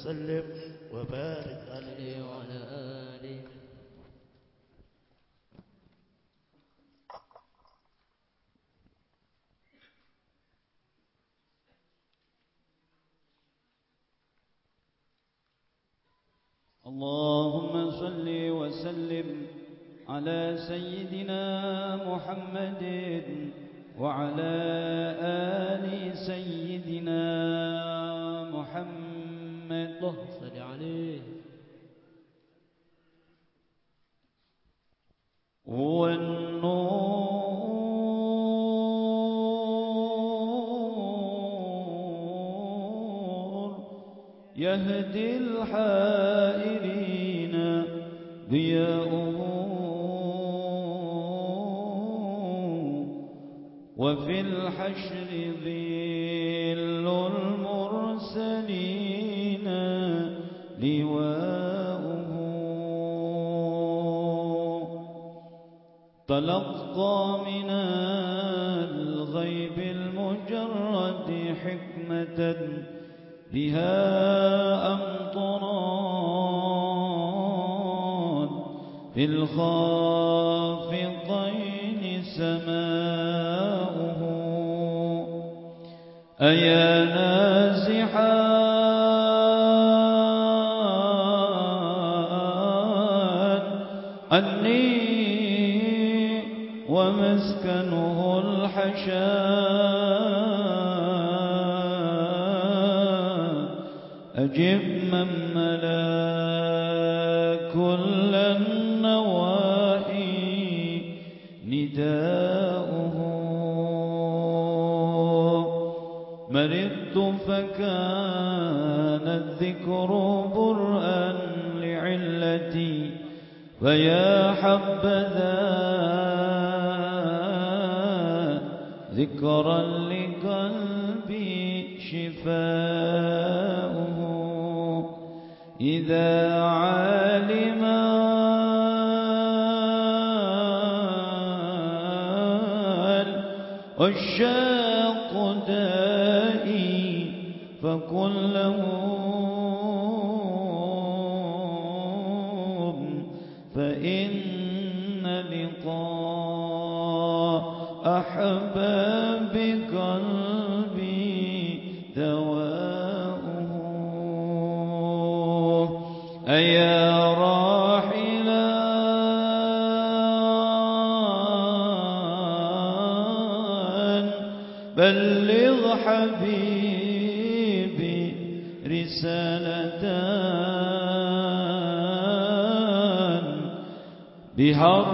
وسلم وبارك عليه وعلى آله. اللهم صل وسلم على سيدنا محمد وعلى آل سيدنا محمد. الله صل عليه. هو النور يهدي الحائرين ضياءه وفي الحشر ضياء. تلقى من الغيب المجرد حكمة بها أمطران في الخافقين سماؤه أيا نازحا أني الحشاء أجب من ملا كل النواحي نداؤه. مرضت فكان الذكر برءا لعلتي فيا حبذا ذكرا لقلبي شفاؤه. إذا علم الشاق how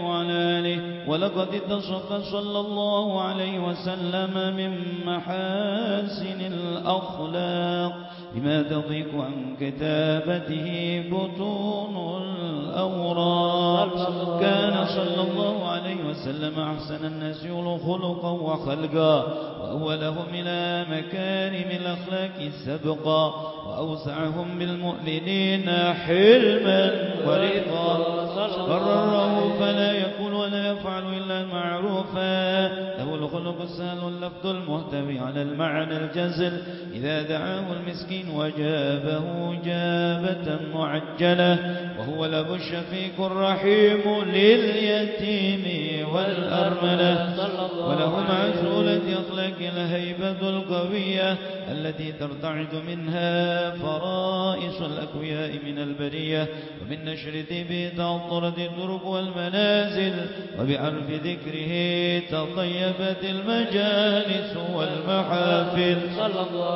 وعلى آله ولقد اتصف صلى الله عليه وسلم من محاسن الأخلاق. بما تضيق عن كتابته بطون الأوراق كان صلى الله عليه وسلم أحسن الناس خلقا وخلقا وأولهم إلى مكارم الأخلاق سبقا وأوسعهم بالمؤمنين حلما ورضا. قرره فلا يقول ولا يفعل إلا المعروفا الخلق السهل اللفظ المحتوي على المعنى الجزل. إذا دعاه المسكين وجابه جابة معجلة وهو الأب الشفيق الرحيم لليتيم والأرملة. وله مع سهولة أطلاق الهيبة القوية التي ترتعد منها فرائس الأكوياء من البرية. ومن نشر ذبه تعطرت الدرب والمنازل وبعرف ذكره تطيبت المجالس والمحافل.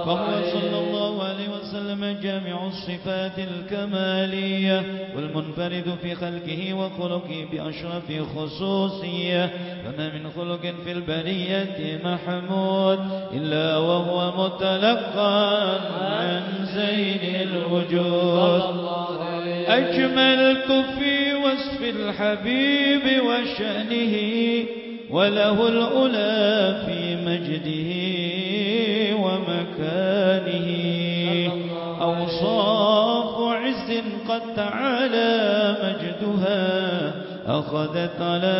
فهو صلى الله عليه وسلم جامع الصفات الكمالية والمنفرد في خلقه وخلقه بأشرف خصوصية. فما من خلق في البرية محمود إلا وهو متلقى عن زين الوجود. أجملت في وصف الحبيب وشأنه. وله الأولى في مجده ومكانه. أوصاف عز قد تعالى مجدها أخذت على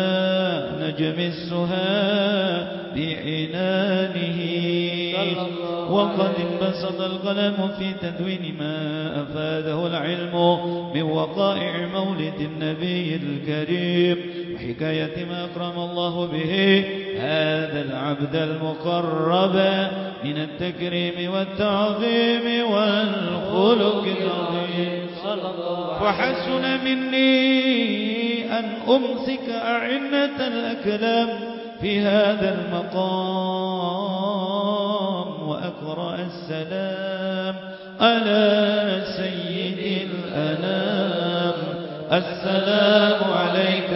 نجم السها بعنانه. وقد انبسط القلم في تدوين ما أفاده العلم من وقائع مولد النبي الكريم. وحكاية ما أكرم الله به هذا العبد المقرب من التكريم والتعظيم والخلق العظيم. وحسن مني أن أمسك أعنة الأكلام في هذا المقام وأقرأ السلام على سيد الأنام. السلام عليك أيها النبي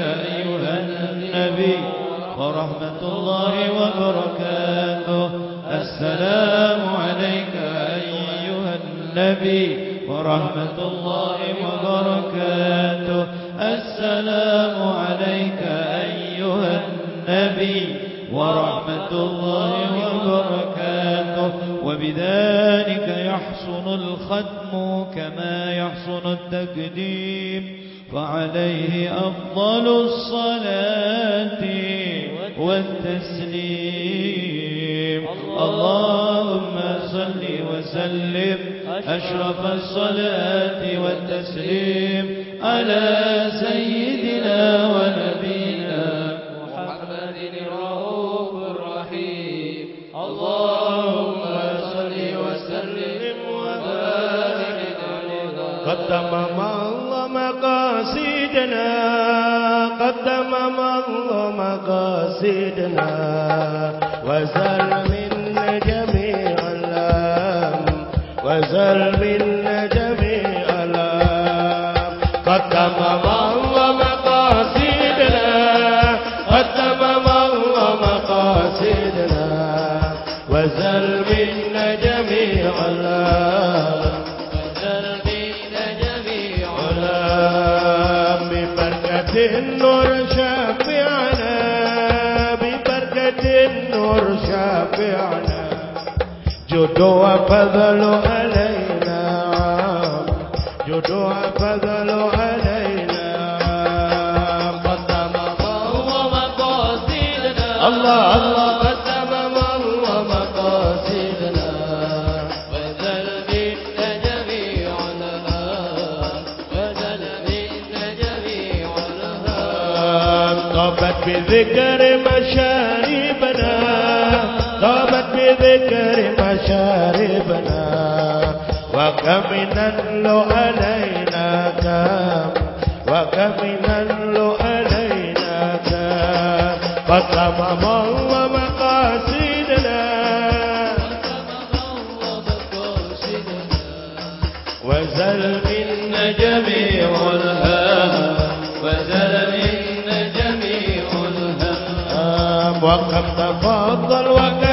ورحمة الله وبركاته. السلام عليك أيها النبي ورحمة الله وبركاته. السلام عليك أيها النبي ورحمة الله وبركاته. وبذلك يحسن الختم كما يحسن التقديم. فعليه أفضل الصلاة. والتسليم. اللهم صل وسلم. أشرف الصلاة والتسليم على سيدنا ونبينا محمد الرؤوف الرحيم. اللهم صل وسلم وبارك عليه قدم الله مقاصدنا قدم الله مقاصدنا وزل منا جميع الأم وزل منا جميع الأم قدم الله جد وفضل علينا جد وفضل علينا قدم الله مقاصدنا الله الله قدم الله بذكر مشاربنا وكم ننلو علينا كم وكم ننلو علينا كم قدم الله مقاصدنا وزل منا جميع الهام وزل منا جميع الهام وكم تفضل وكم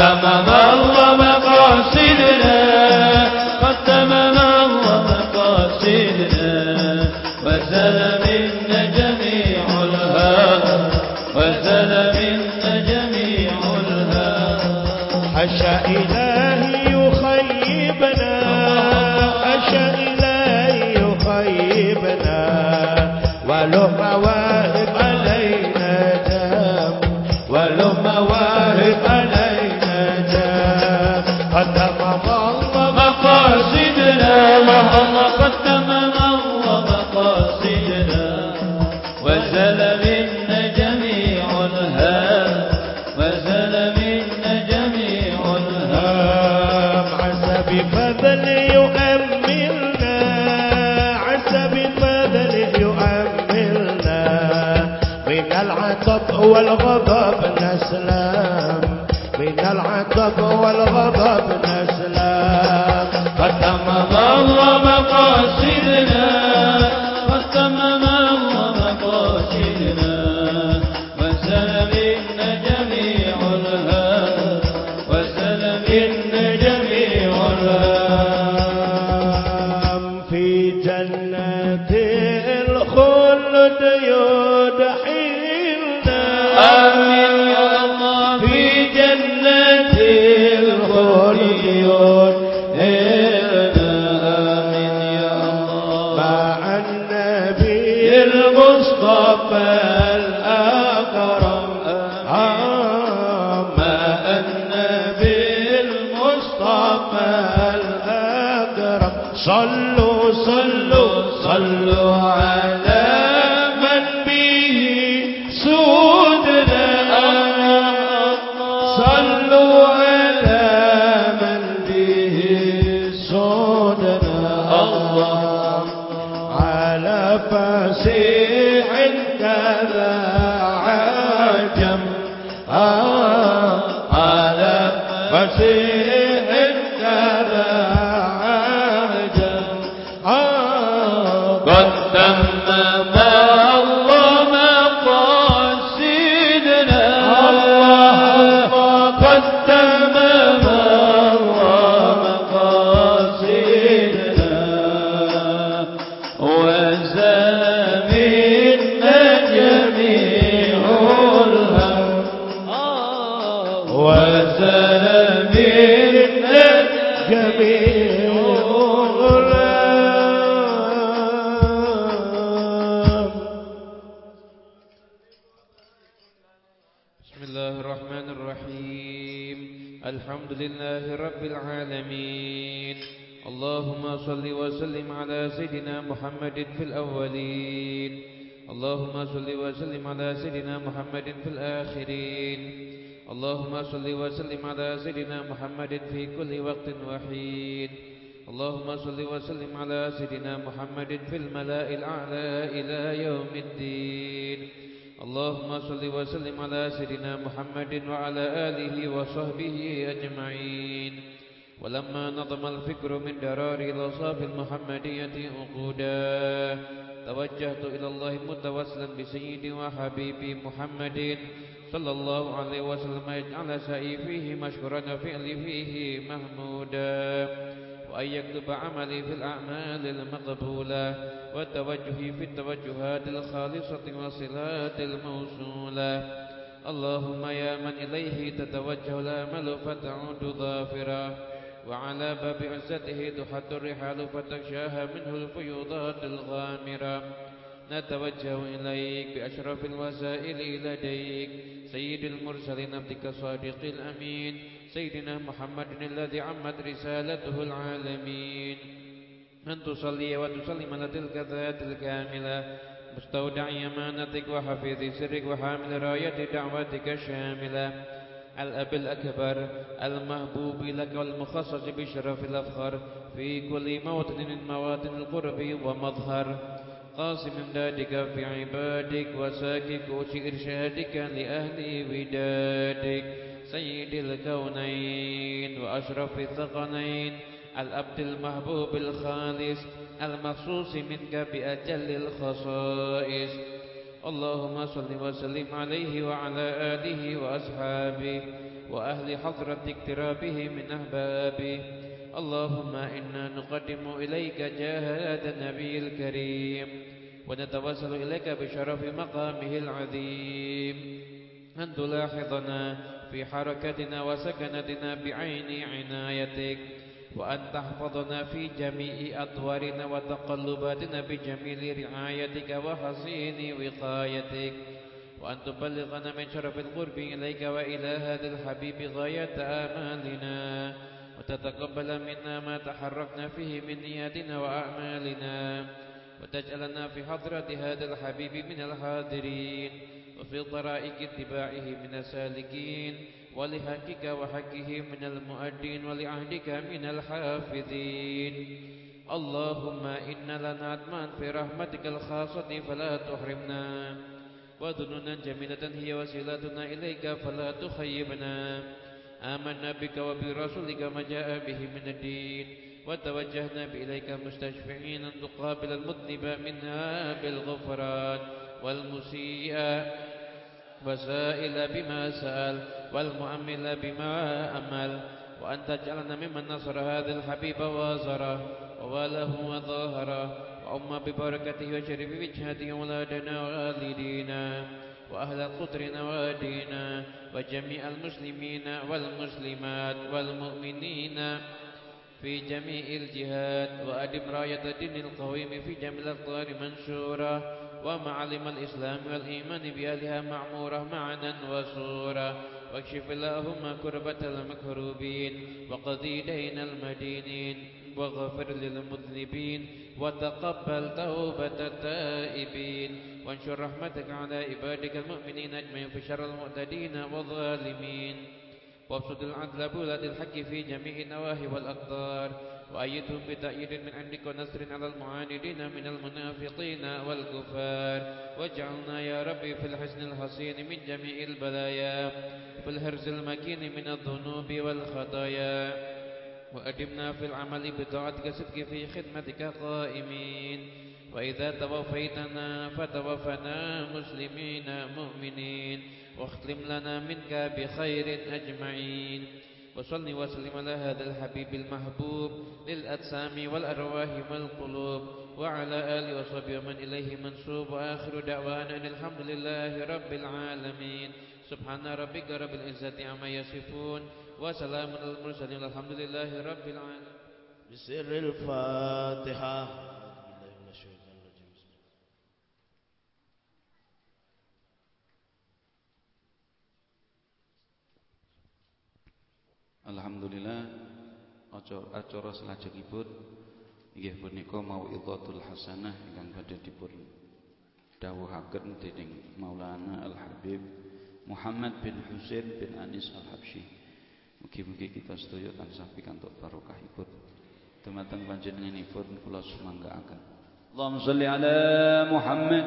Padma العطب والغضب وسلم على سيدنا محمد في كل وقت وحين. اللهم صل وسلم على سيدنا محمد في الملاء الأعلى إلى يوم الدين. اللهم صل وسلم على سيدنا محمد وعلى آله وصحبه أجمعين. ولما نظم الفكر من درار الأصاف المحمدية عقودا توجهت إلى الله متوسلا بسيدي وحبيبي محمد صلى الله عليه وسلم يجعل سعي فيه مشكورا وفعل فيه محمودا وأن يكتب عملي في الأعمال المقبولة والتوجه في التوجهات الخالصة والصلات الموصولة اللهم يا من إليه تتوجه الآمل فتعود ظافرا وعلى باب عزته تحد الرحال فتغشاها منه الفيوضات الغامرة نتوجه إليك بأشرف الوسائل لديك سيد المرسلين عبدك الصادق الأمين سيدنا محمد الذي عمت رسالته العالمين. أن تصلي وتسلم على تلك الذات الكاملة مستودع أمانتك وحفيظ سرك وحامل راية دعوتك الشاملة. الأب الأكبر المحبوب لك والمخصص بشرف الأفخر في كل موطن من مواطن القرب ومظهر. قاسم امدادك في عبادك وساكك إرشادك لأهل ودادك. سيد الكونين وأشرف الثقلين الأبد المحبوب الخالص المخصوص منك بأجل الخصائص. اللهم صل وسلم عليه وعلى آله وأصحابه وأهل حضرة اقترابه من أحبابه. اللهم إنا نقدم إليك جاه هذا النبي الكريم ونتوسل إليك بشرف مقامه العظيم. أن تلاحظنا في حركتنا وسكنتنا بعين عنايتك وأن تحفظنا في جميع أطوارنا وتقلباتنا بجميل رعايتك وحسين وقايتك وأن تبلغنا من شرف القرب إليك وإلى هذا الحبيب غاية آمالنا. وتتقبل منا ما تحركنا فيه من نياتنا وأعمالنا. وتجعلنا في حضرة هذا الحبيب من الحاضرين. وفي طرائق اتباعه من السالكين. ولحقك وحقه من المؤدين. ولعهدك من الحافظين. اللهم إن لنا عدمان في رحمتك الخاصة فلا تحرمنا. وذنونا جميلة هي وسيلتنا إليك فلا تخيبنا. آمنا بك وبرسولك ما جاء به من الدين وتوجهنا بإليك مستشفعين تقابل المذنب منا بالغفران والمسيء وسائل بما سأل والمؤمل بما أمل وأن تجعلنا ممن نصر هذا الحبيب وازره وواله وظاهره وأم ببركته وشرف وجهته أولادنا ووالدينا وأهل قطرنا وادينا وجميع المسلمين والمسلمات والمؤمنين في جميع الجهات وأدم راية الدين القويم في جميع الأقطار منشورة ومعلم الإسلام والإيمان بأهلها معمورة معنا وصورة واكشف اللهم كربة المكروبين وقضي دين المدينين واغفر للمذنبين وتقبل توبة التائبين وانشر رحمتك على عبادك المؤمنين أجمعين في شر المعتدين والظالمين. وابسط العدل بولاد الحق في جميع النواهي والأقدار. وأيدهم بتأييد من عندك ونصر على المعاندين من المنافقين والكفار. واجعلنا يا ربي في الحسن الحسين من جميع البلايا. في الهرز المكين من الذنوب والخطايا. وأدمنا في العمل بطاعتك صدق في خدمتك قائمين. وإذا توفيتنا فتوفنا مسلمين مؤمنين واختم لنا منك بخير أجمعين وصل وسلم على هذا الحبيب المحبوب للأجسام والأرواح والقلوب وعلى آله وصحبه ومن إليه منسوب وآخر دعوانا أن الحمد لله رب العالمين. سبحان ربك رب العزة عما يصفون وسلام على المرسلين والحمد لله رب العالمين. بسر الفاتحة. Alhamdulillah acara salajengipun inggih punika mauidhatul hasanah ingkang badhe dipun dawuhaken dening Maulana Al Habib Muhammad bin Husain bin Anis Al Habsyi. Mugi-mugi kita sedaya tansah pikantuk barokahipun. Dumateng panjenenganipun kula sumanggaaken. Allahumma shalli ala Muhammad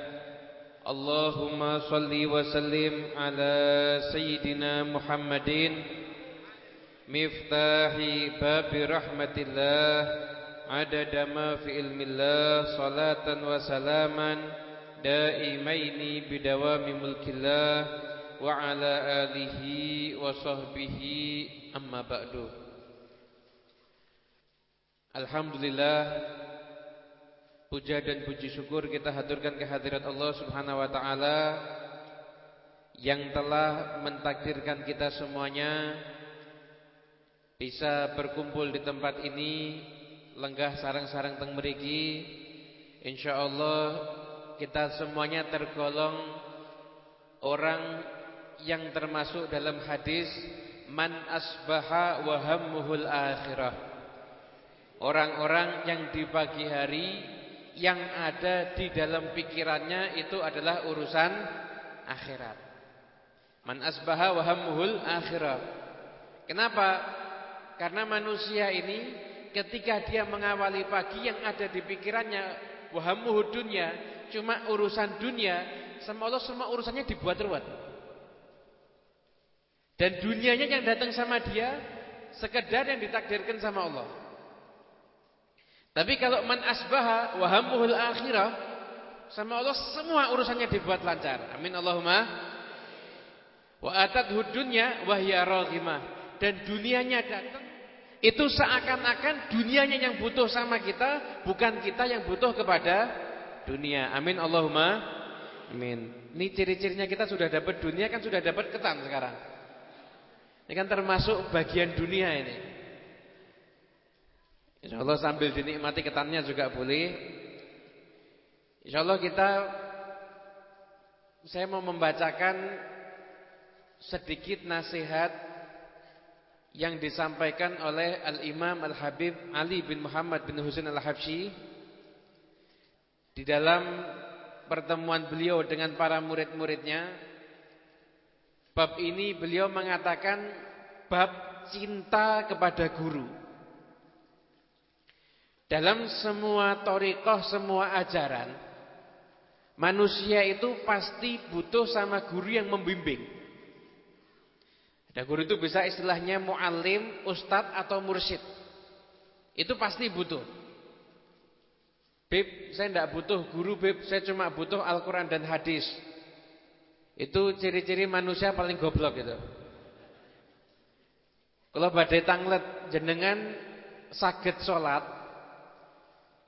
اللهم صل وسلم على سيدنا محمد مفتاح باب رحمة الله عدد ما في علم الله صلاة وسلاما دائمين بدوام ملك الله وعلى آله وصحبه أما بعد الحمد لله Puja dan puji syukur kita haturkan kehadirat Allah Subhanahu wa taala yang telah mentakdirkan kita semuanya bisa berkumpul di tempat ini lenggah sarang-sarang teng mriki insyaallah kita semuanya tergolong orang yang termasuk dalam hadis man asbaha wa hammuhul akhirah. Orang-orang yang di pagi hari yang ada di dalam pikirannya itu adalah urusan akhirat. Man asbaha wa hammuhul akhirah. Kenapa? Karena manusia ini ketika dia mengawali pagi yang ada di pikirannya wahamuhu dunia, cuma urusan dunia, sama Allah semua urusannya dibuat ruwet. Dan dunianya yang datang sama dia sekedar yang ditakdirkan sama Allah. Tapi kalau man asbaha wa hammuhul akhirah sama Allah semua urusannya dibuat lancar. Amin Allahumma. Wa atadhu dunya wa hiya raghimah. Dan dunianya datang itu seakan-akan dunianya yang butuh sama kita, bukan kita yang butuh kepada dunia. Amin Allahumma. Amin. Ini ciri-cirinya kita sudah dapat dunia kan sudah dapat ketan sekarang. Ini kan termasuk bagian dunia ini. Insya Allah sambil dinikmati ketannya juga boleh. Insya Allah kita saya mau membacakan sedikit nasihat yang disampaikan oleh Al-Imam Al-Habib Ali bin Muhammad bin Husain Al-Habsyi di dalam pertemuan beliau dengan para murid-muridnya Bab ini beliau mengatakan bab cinta kepada guru. Dalam semua torikoh, semua ajaran, manusia itu pasti butuh sama guru yang membimbing. Ada guru itu bisa istilahnya mu'alim, ustadz atau mursyid. Itu pasti butuh. Beb, saya tidak butuh guru, beb, saya cuma butuh Al-Quran dan hadis. Itu ciri-ciri manusia paling goblok itu. Kalau badai tanglet jenengan sakit sholat,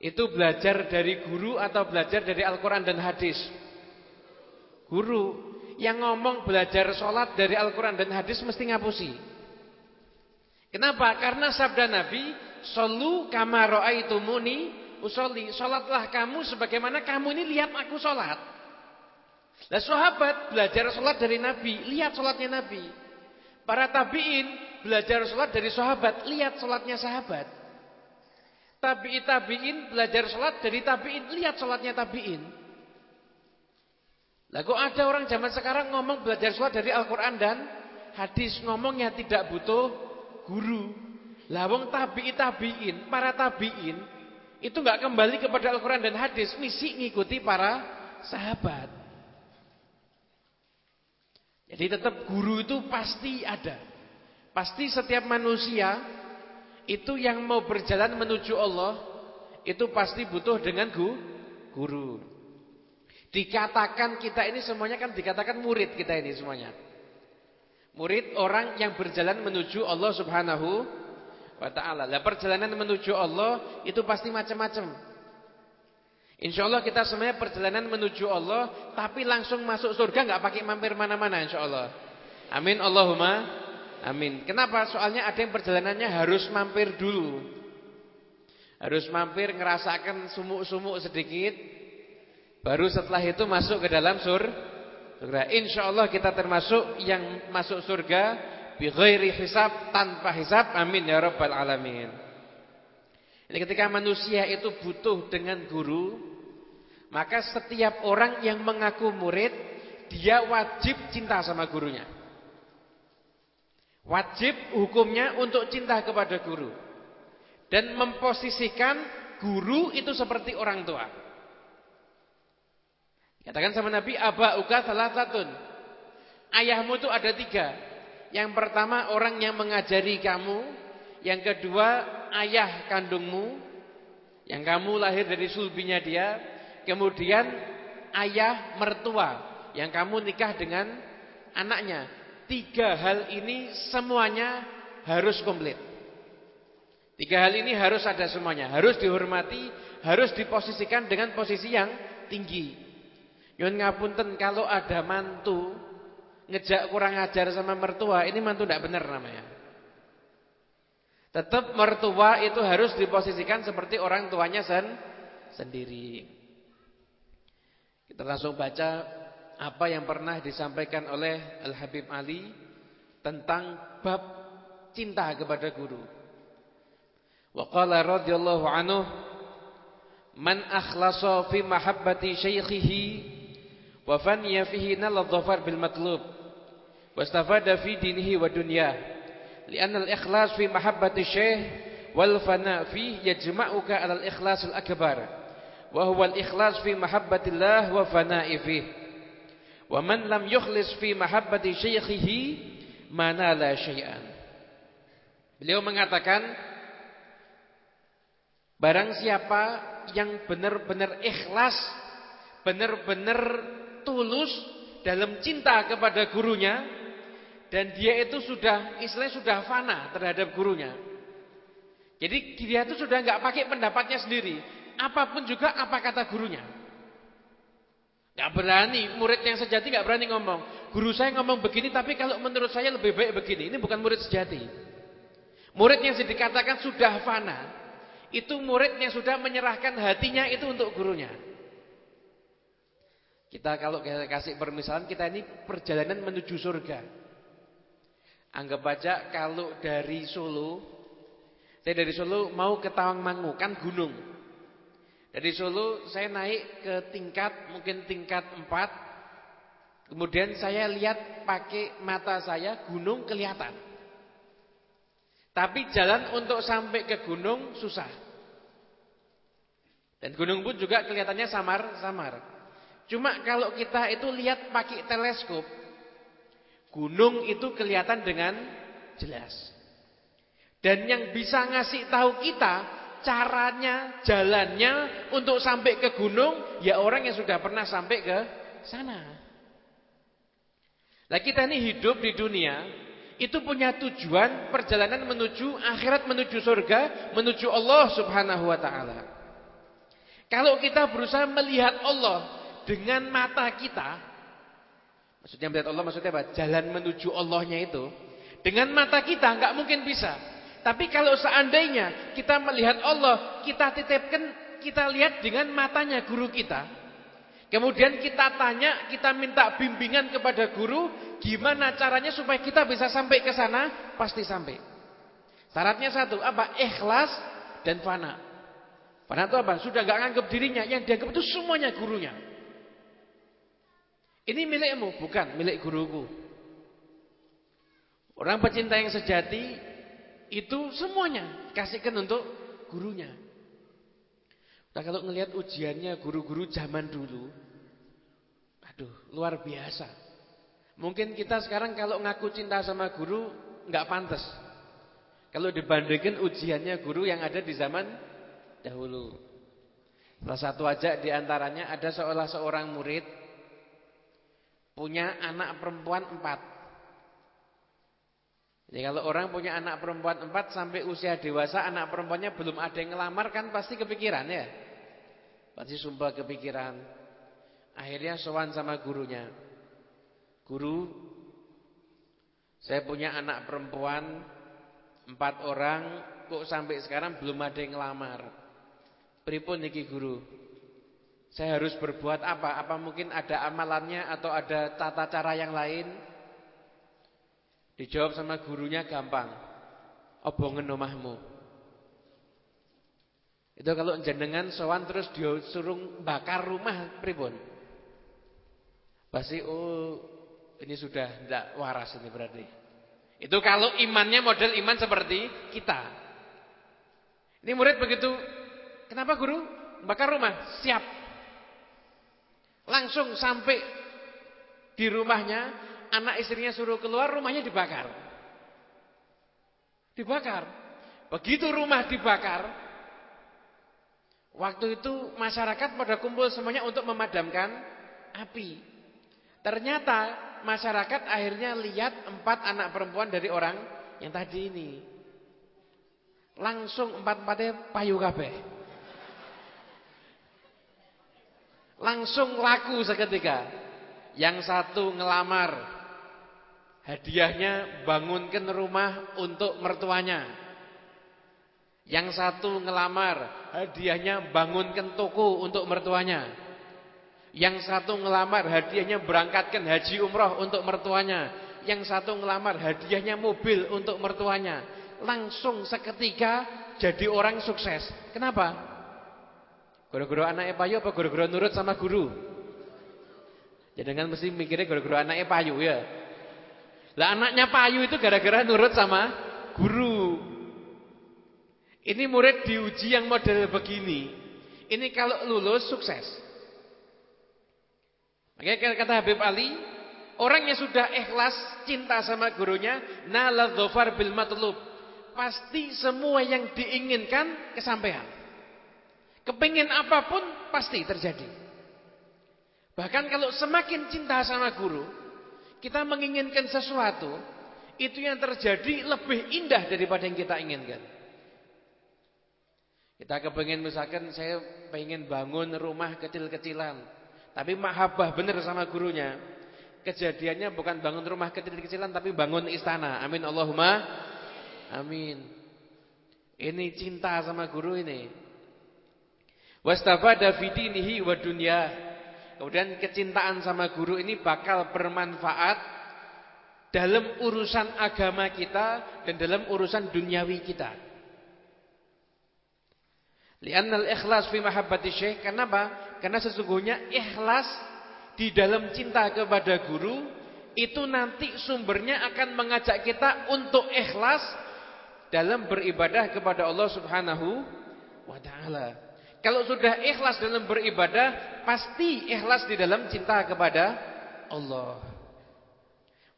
itu belajar dari guru atau belajar dari Al-Quran dan hadis? Guru yang ngomong belajar sholat dari Al-Quran dan hadis mesti ngapusi. Kenapa? Karena sabda Nabi, Solu kamaro aitumuni usoli. Sholatlah kamu sebagaimana kamu ini lihat aku sholat. Nah sahabat belajar sholat dari Nabi, lihat sholatnya Nabi. Para tabiin belajar sholat dari sahabat, lihat sholatnya sahabat. Tabiin tabiin belajar sholat dari tabiin, lihat sholatnya tabiin. Kok ada orang zaman sekarang ngomong belajar sholat dari Al-Quran dan hadis ngomongnya tidak butuh guru. Lah wong tabiin tabiin, para tabiin itu nggak kembali kepada Al-Quran dan hadis, misi ngikuti para sahabat. Jadi tetap guru itu pasti ada. Pasti setiap manusia itu yang mau berjalan menuju Allah itu pasti butuh dengan guru. Dikatakan kita ini semuanya kan dikatakan murid kita ini semuanya. Murid orang yang berjalan menuju Allah Subhanahu wa taala. Lah perjalanan menuju Allah itu pasti macam-macam. Insya Allah kita semuanya perjalanan menuju Allah, tapi langsung masuk surga nggak pakai mampir mana-mana Insya Allah. Amin Allahumma amin. Kenapa? Soalnya ada yang perjalanannya harus mampir dulu. Harus mampir ngerasakan sumuk-sumuk sedikit baru setelah itu masuk ke dalam sur surga. Insya Allah kita termasuk yang masuk surga bi ghairi hisab tanpa hisab. Amin ya rabbal alamin. Ini ketika manusia itu butuh dengan guru, maka setiap orang yang mengaku murid, dia wajib cinta sama gurunya. Wajib hukumnya untuk cinta kepada guru. Dan memposisikan guru itu seperti orang tua. Katakan sama Nabi, Aba uka salah satun. Ayahmu itu ada tiga. Yang pertama orang yang mengajari kamu. Yang kedua ayah kandungmu yang kamu lahir dari sulbinya dia, kemudian ayah mertua yang kamu nikah dengan anaknya. Tiga hal ini semuanya harus komplit. Tiga hal ini harus ada semuanya, harus dihormati, harus diposisikan dengan posisi yang tinggi. Yon ngapunten kalau ada mantu ngejak kurang ajar sama mertua, ini mantu tidak benar namanya. Tetap mertua itu harus diposisikan seperti orang tuanya sen sendiri. Kita langsung baca apa yang pernah disampaikan oleh Al-Habib Ali tentang bab cinta kepada guru. Wa qala radhiyallahu anhu man akhlasa fi mahabbati syaikhihi wa faniya fihi nala dhafar bil matlub wastafada fi dinihi wa dunyah lianna al-ikhlas fi mahabbati syaikh wal fana fi yajma'uka al-ikhlas al-akbar wa huwa al-ikhlas fi mahabbatillah wa fana'i fihi Wa man lam yukhlis fi mahabbati syaikhihi manala syai'an. Beliau mengatakan barang siapa yang benar-benar ikhlas, benar-benar tulus dalam cinta kepada gurunya dan dia itu sudah istilahnya sudah fana terhadap gurunya. Jadi dia itu sudah nggak pakai pendapatnya sendiri, apa pun juga apa kata gurunya. Gak berani, murid yang sejati gak berani ngomong. Guru saya ngomong begini, tapi kalau menurut saya lebih baik begini. Ini bukan murid sejati. Murid yang dikatakan sudah fana, itu murid yang sudah menyerahkan hatinya itu untuk gurunya. Kita kalau kita kasih permisalan, kita ini perjalanan menuju surga. Anggap aja kalau dari Solo, saya dari Solo mau ke Tawangmangu, kan gunung. Dari Solo saya naik ke tingkat mungkin tingkat 4. Kemudian saya lihat pakai mata saya gunung kelihatan. Tapi jalan untuk sampai ke gunung susah. Dan gunung pun juga kelihatannya samar-samar. Cuma kalau kita itu lihat pakai teleskop, gunung itu kelihatan dengan jelas. Dan yang bisa ngasih tahu kita caranya, jalannya untuk sampai ke gunung, ya orang yang sudah pernah sampai ke sana. Nah kita ini hidup di dunia, itu punya tujuan perjalanan menuju akhirat, menuju surga, menuju Allah subhanahu wa ta'ala. Kalau kita berusaha melihat Allah dengan mata kita, maksudnya melihat Allah maksudnya apa? Jalan menuju Allahnya itu, dengan mata kita nggak mungkin bisa. Tapi kalau seandainya kita melihat Allah, kita titipkan, kita lihat dengan matanya guru kita. Kemudian kita tanya, kita minta bimbingan kepada guru, gimana caranya supaya kita bisa sampai ke sana? Pasti sampai. Syaratnya satu, apa? Ikhlas dan fana. Fana itu apa? Sudah gak nganggap dirinya, yang dianggap itu semuanya gurunya. Ini milikmu, bukan milik guruku. Orang pecinta yang sejati itu semuanya kasihkan untuk gurunya. Nah kalau ngelihat ujiannya guru-guru zaman dulu, aduh luar biasa. Mungkin kita sekarang kalau ngaku cinta sama guru nggak pantas. Kalau dibandingkan ujiannya guru yang ada di zaman dahulu. Salah satu aja di antaranya ada seolah seorang murid punya anak perempuan empat. Ya kalau orang punya anak perempuan empat sampai usia dewasa anak perempuannya belum ada yang ngelamar kan pasti kepikiran ya. Pasti sumpah kepikiran. Akhirnya sowan sama gurunya. Guru, saya punya anak perempuan empat orang, kok sampai sekarang belum ada yang ngelamar. Pripun niki guru? Saya harus berbuat apa? Apa mungkin ada amalannya atau ada tata cara yang lain? Dijawab sama gurunya gampang. Obongen omahmu. Itu kalau jenengan sowan terus disuruh bakar rumah pripun? Pasti oh ini sudah tidak waras ini berarti. Itu kalau imannya model iman seperti kita. Ini murid begitu, kenapa guru? Bakar rumah, siap. Langsung sampai di rumahnya anak istrinya suruh keluar, rumahnya dibakar. Dibakar. Begitu rumah dibakar, waktu itu masyarakat pada kumpul semuanya untuk memadamkan api. Ternyata masyarakat akhirnya lihat empat anak perempuan dari orang yang tadi ini. Langsung empat-empatnya payu kabeh. Langsung laku seketika. Yang satu ngelamar Hadiahnya bangunkan rumah untuk mertuanya. Yang satu ngelamar, hadiahnya bangunkan toko untuk mertuanya. Yang satu ngelamar hadiahnya berangkatkan haji umroh untuk mertuanya. Yang satu ngelamar hadiahnya mobil untuk mertuanya. Langsung seketika jadi orang sukses. Kenapa? Guru-guru anaknya payu apa guru-guru nurut sama guru? Ya dengan mesti mikirnya guru-guru anaknya payu ya. Lah anaknya payu itu gara-gara nurut sama guru. Ini murid diuji yang model begini. Ini kalau lulus sukses. Makanya kata Habib Ali, orang yang sudah ikhlas cinta sama gurunya, nala dhafar bil matlub. Pasti semua yang diinginkan kesampaian. Kepingin apa pun pasti terjadi. Bahkan kalau semakin cinta sama guru, kita menginginkan sesuatu, itu yang terjadi lebih indah daripada yang kita inginkan. Kita kepingin misalkan saya pengen bangun rumah kecil-kecilan. Tapi mahabbah benar sama gurunya. Kejadiannya bukan bangun rumah kecil-kecilan tapi bangun istana. Amin Allahumma. Amin. Ini cinta sama guru ini. Wastafada fi dinihi wa dunya. Kemudian kecintaan sama guru ini bakal bermanfaat dalam urusan agama kita dan dalam urusan duniawi kita. Li'annal ikhlas fi mahabbati syekh. Kenapa? Karena sesungguhnya ikhlas di dalam cinta kepada guru itu nanti sumbernya akan mengajak kita untuk ikhlas dalam beribadah kepada Allah Subhanahu wa taala. Kalau sudah ikhlas dalam beribadah, pasti ikhlas di dalam cinta kepada Allah.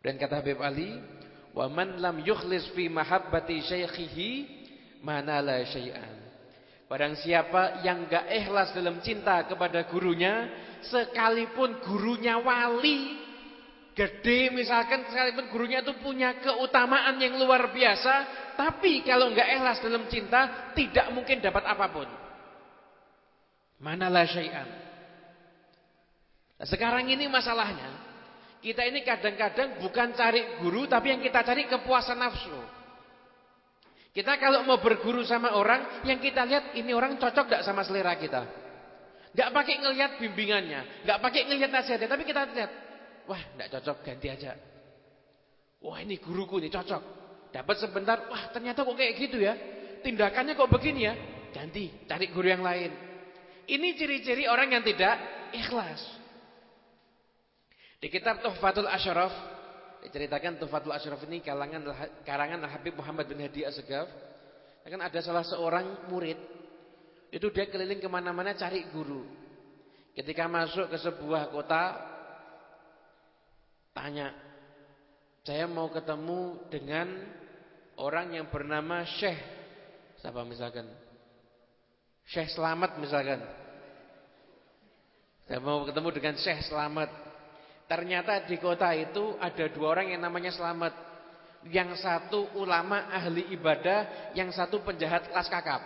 Dan kata Habib Ali, "Wa man lam yukhlis fi mahabbati syaikhihi manala syai'an." Barang siapa yang gak ikhlas dalam cinta kepada gurunya, sekalipun gurunya wali, gede misalkan sekalipun gurunya itu punya keutamaan yang luar biasa, tapi kalau gak ikhlas dalam cinta, tidak mungkin dapat apa pun. Manalah syai'an. Nah, sekarang ini masalahnya, kita ini kadang-kadang bukan cari guru, tapi yang kita cari kepuasan nafsu. Kita kalau mau berguru sama orang, yang kita lihat ini orang cocok gak sama selera kita. Gak pakai ngelihat bimbingannya, gak pakai ngelihat nasihatnya, tapi kita lihat, wah gak cocok ganti aja. Wah ini guruku nih cocok. Dapat sebentar, wah ternyata kok kayak gitu ya. Tindakannya kok begini ya. Ganti, cari guru yang lain. Ini ciri-ciri orang yang tidak ikhlas. Di kitab Tuhfatul Asyraf Diceritakan Tufatul Ashraf ini kalangan karangan Habib Muhammad bin Hadi Asgaf. Kan ada salah seorang murid itu dia keliling ke mana-mana cari guru. Ketika masuk ke sebuah kota, tanya, saya mau ketemu dengan orang yang bernama Syekh, siapa misalkan, Syekh Selamat misalkan. Saya mau ketemu dengan Syekh Selamat. Ternyata di kota itu ada dua orang yang namanya selamat. Yang satu ulama ahli ibadah, yang satu penjahat kelas kakap.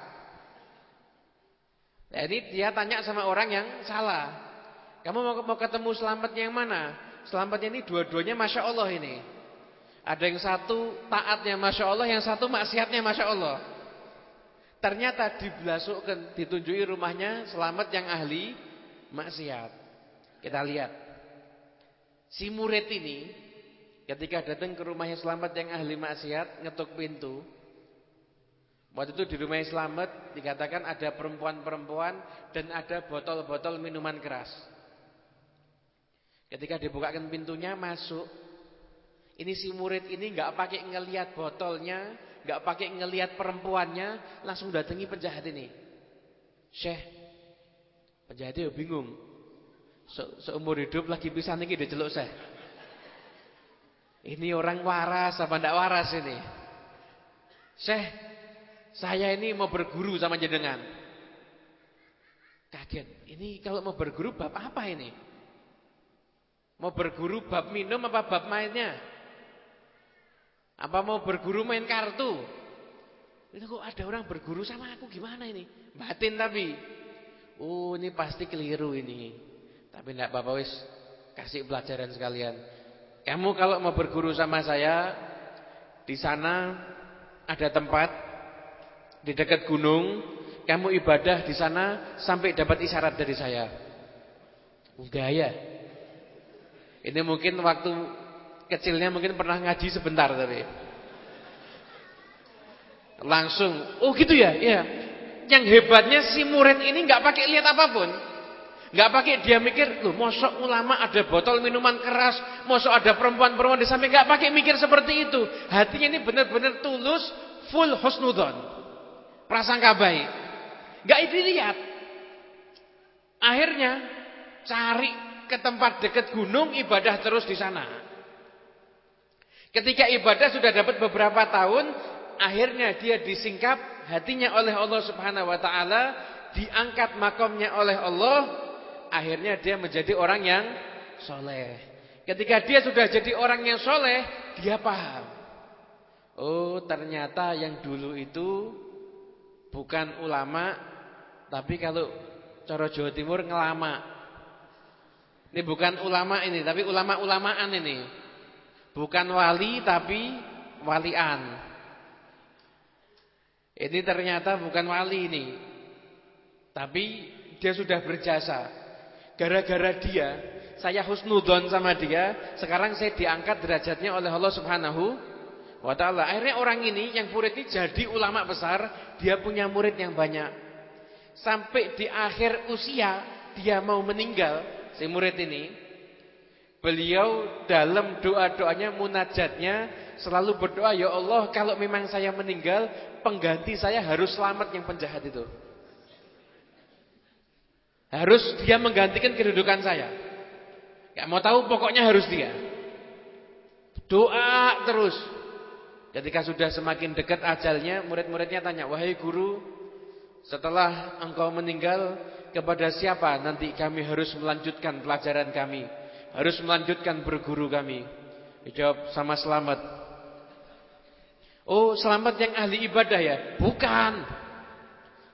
Jadi dia tanya sama orang yang salah. Kamu mau, mau ketemu selamatnya yang mana? Selamatnya ini dua-duanya Masya Allah ini. Ada yang satu taatnya Masya Allah, yang satu maksiatnya Masya Allah. Ternyata dibelasukkan, ditunjuki rumahnya selamat yang ahli maksiat. Kita lihat. Si murid ini ketika datang ke rumahnya Selamat yang ahli maksiat ngetuk pintu. Waktu itu di rumahnya Selamat dikatakan ada perempuan-perempuan dan ada botol-botol minuman keras. Ketika dibukakan pintunya masuk. Ini si murid ini nggak pakai ngelihat botolnya, nggak pakai ngelihat perempuannya, langsung datangi penjahat ini. Syekh, penjahatnya bingung. Se seumur hidup lagi bisa nih diceluk saya. Ini orang waras apa ndak waras ini? Syekh, saya ini mau berguru sama jenengan. Kaget. Ini kalau mau berguru bab apa ini? Mau berguru bab minum apa bab mainnya? Apa mau berguru main kartu? Itu kok ada orang berguru sama aku gimana ini? Batin tapi. Oh, ini pasti keliru ini. Tapi tidak apa-apa wis kasih pelajaran sekalian. Kamu kalau mau berguru sama saya di sana ada tempat di dekat gunung, kamu ibadah di sana sampai dapat isyarat dari saya. Gaya. Ini mungkin waktu kecilnya mungkin pernah ngaji sebentar tapi. Langsung, oh gitu ya? Iya. Yang hebatnya si murid ini nggak pakai lihat apa pun. nggak pakai dia mikir, loh mosok ulama ada botol minuman keras, mosok ada perempuan-perempuan di samping, nggak pakai mikir seperti itu. Hatinya ini benar-benar tulus, full husnudon. Prasangka baik. nggak dilihat. Akhirnya cari ke tempat dekat gunung ibadah terus di sana. Ketika ibadah sudah dapat beberapa tahun, akhirnya dia disingkap hatinya oleh Allah Subhanahu wa taala, diangkat makomnya oleh Allah, akhirnya dia menjadi orang yang soleh. Ketika dia sudah jadi orang yang soleh, dia paham. Oh, ternyata yang dulu itu bukan ulama, tapi kalau cara Jawa Timur ngelama. Ini bukan ulama ini, tapi ulama-ulamaan ini. Bukan wali tapi walian. Ini ternyata bukan wali ini. Tapi dia sudah berjasa. Gara-gara dia, saya husnudon sama dia, sekarang saya diangkat derajatnya oleh Allah Subhanahu wa taala. Akhirnya orang ini yang murid ini jadi ulama besar, dia punya murid yang banyak. Sampai di akhir usia dia mau meninggal, si murid ini, beliau dalam doa-doanya munajatnya selalu berdoa, "Ya Allah, kalau memang saya meninggal, pengganti saya harus selamat yang penjahat itu. Harus dia menggantikan kedudukan saya. Gak mau tahu pokoknya harus dia. Doa terus. Ketika sudah semakin dekat ajalnya, murid-muridnya tanya, "Wahai guru, setelah engkau meninggal, kepada siapa nanti kami harus melanjutkan pelajaran kami? Harus melanjutkan berguru kami?" Dijawab, "Sama selamat." Oh selamat yang ahli ibadah ya? Bukan.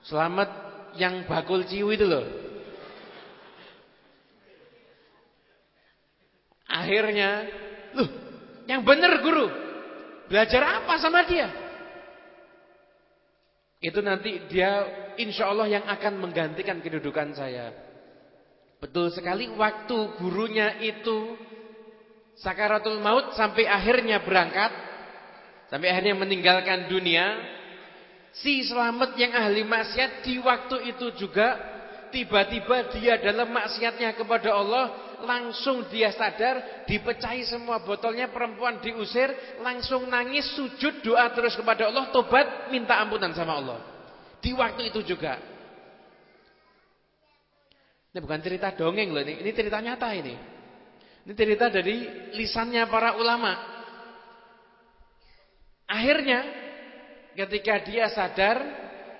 Selamat yang bakul ciwi itu loh. Akhirnya, loh, yang benar guru. Belajar apa sama dia? Itu nanti dia insya Allah yang akan menggantikan kedudukan saya. Betul sekali waktu gurunya itu sakaratul maut sampai akhirnya berangkat Sampai akhirnya meninggalkan dunia. Si selamat yang ahli maksiat di waktu itu juga tiba-tiba dia dalam maksiatnya kepada Allah langsung dia sadar dipecahi semua botolnya perempuan diusir langsung nangis sujud doa terus kepada Allah tobat minta ampunan sama Allah di waktu itu juga ini bukan cerita dongeng loh ini. Ini cerita nyata ini. Ini cerita dari lisannya para ulama. Akhirnya ketika dia sadar,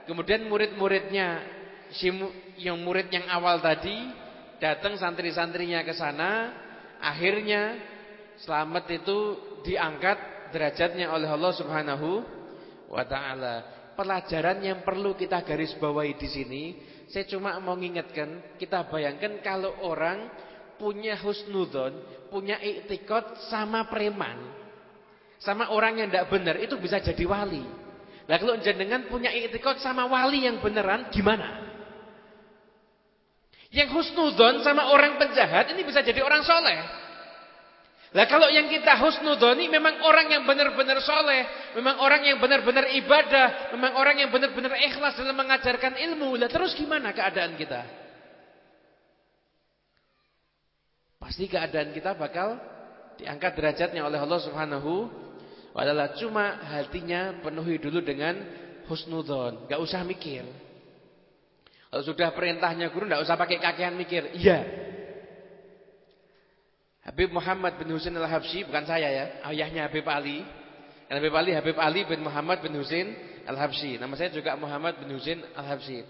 kemudian murid-muridnya yang murid yang awal tadi datang santri-santrinya ke sana, akhirnya selamat itu diangkat derajatnya oleh Allah Subhanahu wa taala. Pelajaran yang perlu kita garis bawahi di sini, saya cuma mau mengingatkan, kita bayangkan kalau orang punya husnudon, punya iktikot sama preman, sama orang yang tidak benar itu bisa jadi wali. Nah kalau jenengan punya itikad sama wali yang beneran gimana? Yang husnudon sama orang penjahat ini bisa jadi orang soleh. Nah kalau yang kita husnudoni memang orang yang benar-benar soleh, memang orang yang benar-benar ibadah, memang orang yang benar-benar ikhlas dalam mengajarkan ilmu. Lah terus gimana keadaan kita? Pasti keadaan kita bakal diangkat derajatnya oleh Allah Subhanahu adalah cuma hatinya penuhi dulu dengan husnudon, gak usah mikir. Kalau sudah perintahnya guru gak usah pakai kakean mikir. Iya. Habib Muhammad bin Husain Al-Habsyi bukan saya ya, ayahnya Habib Ali. Karena Habib Ali Habib Ali bin Muhammad bin Husain Al-Habsyi. Nama saya juga Muhammad bin Husain Al-Habsyi.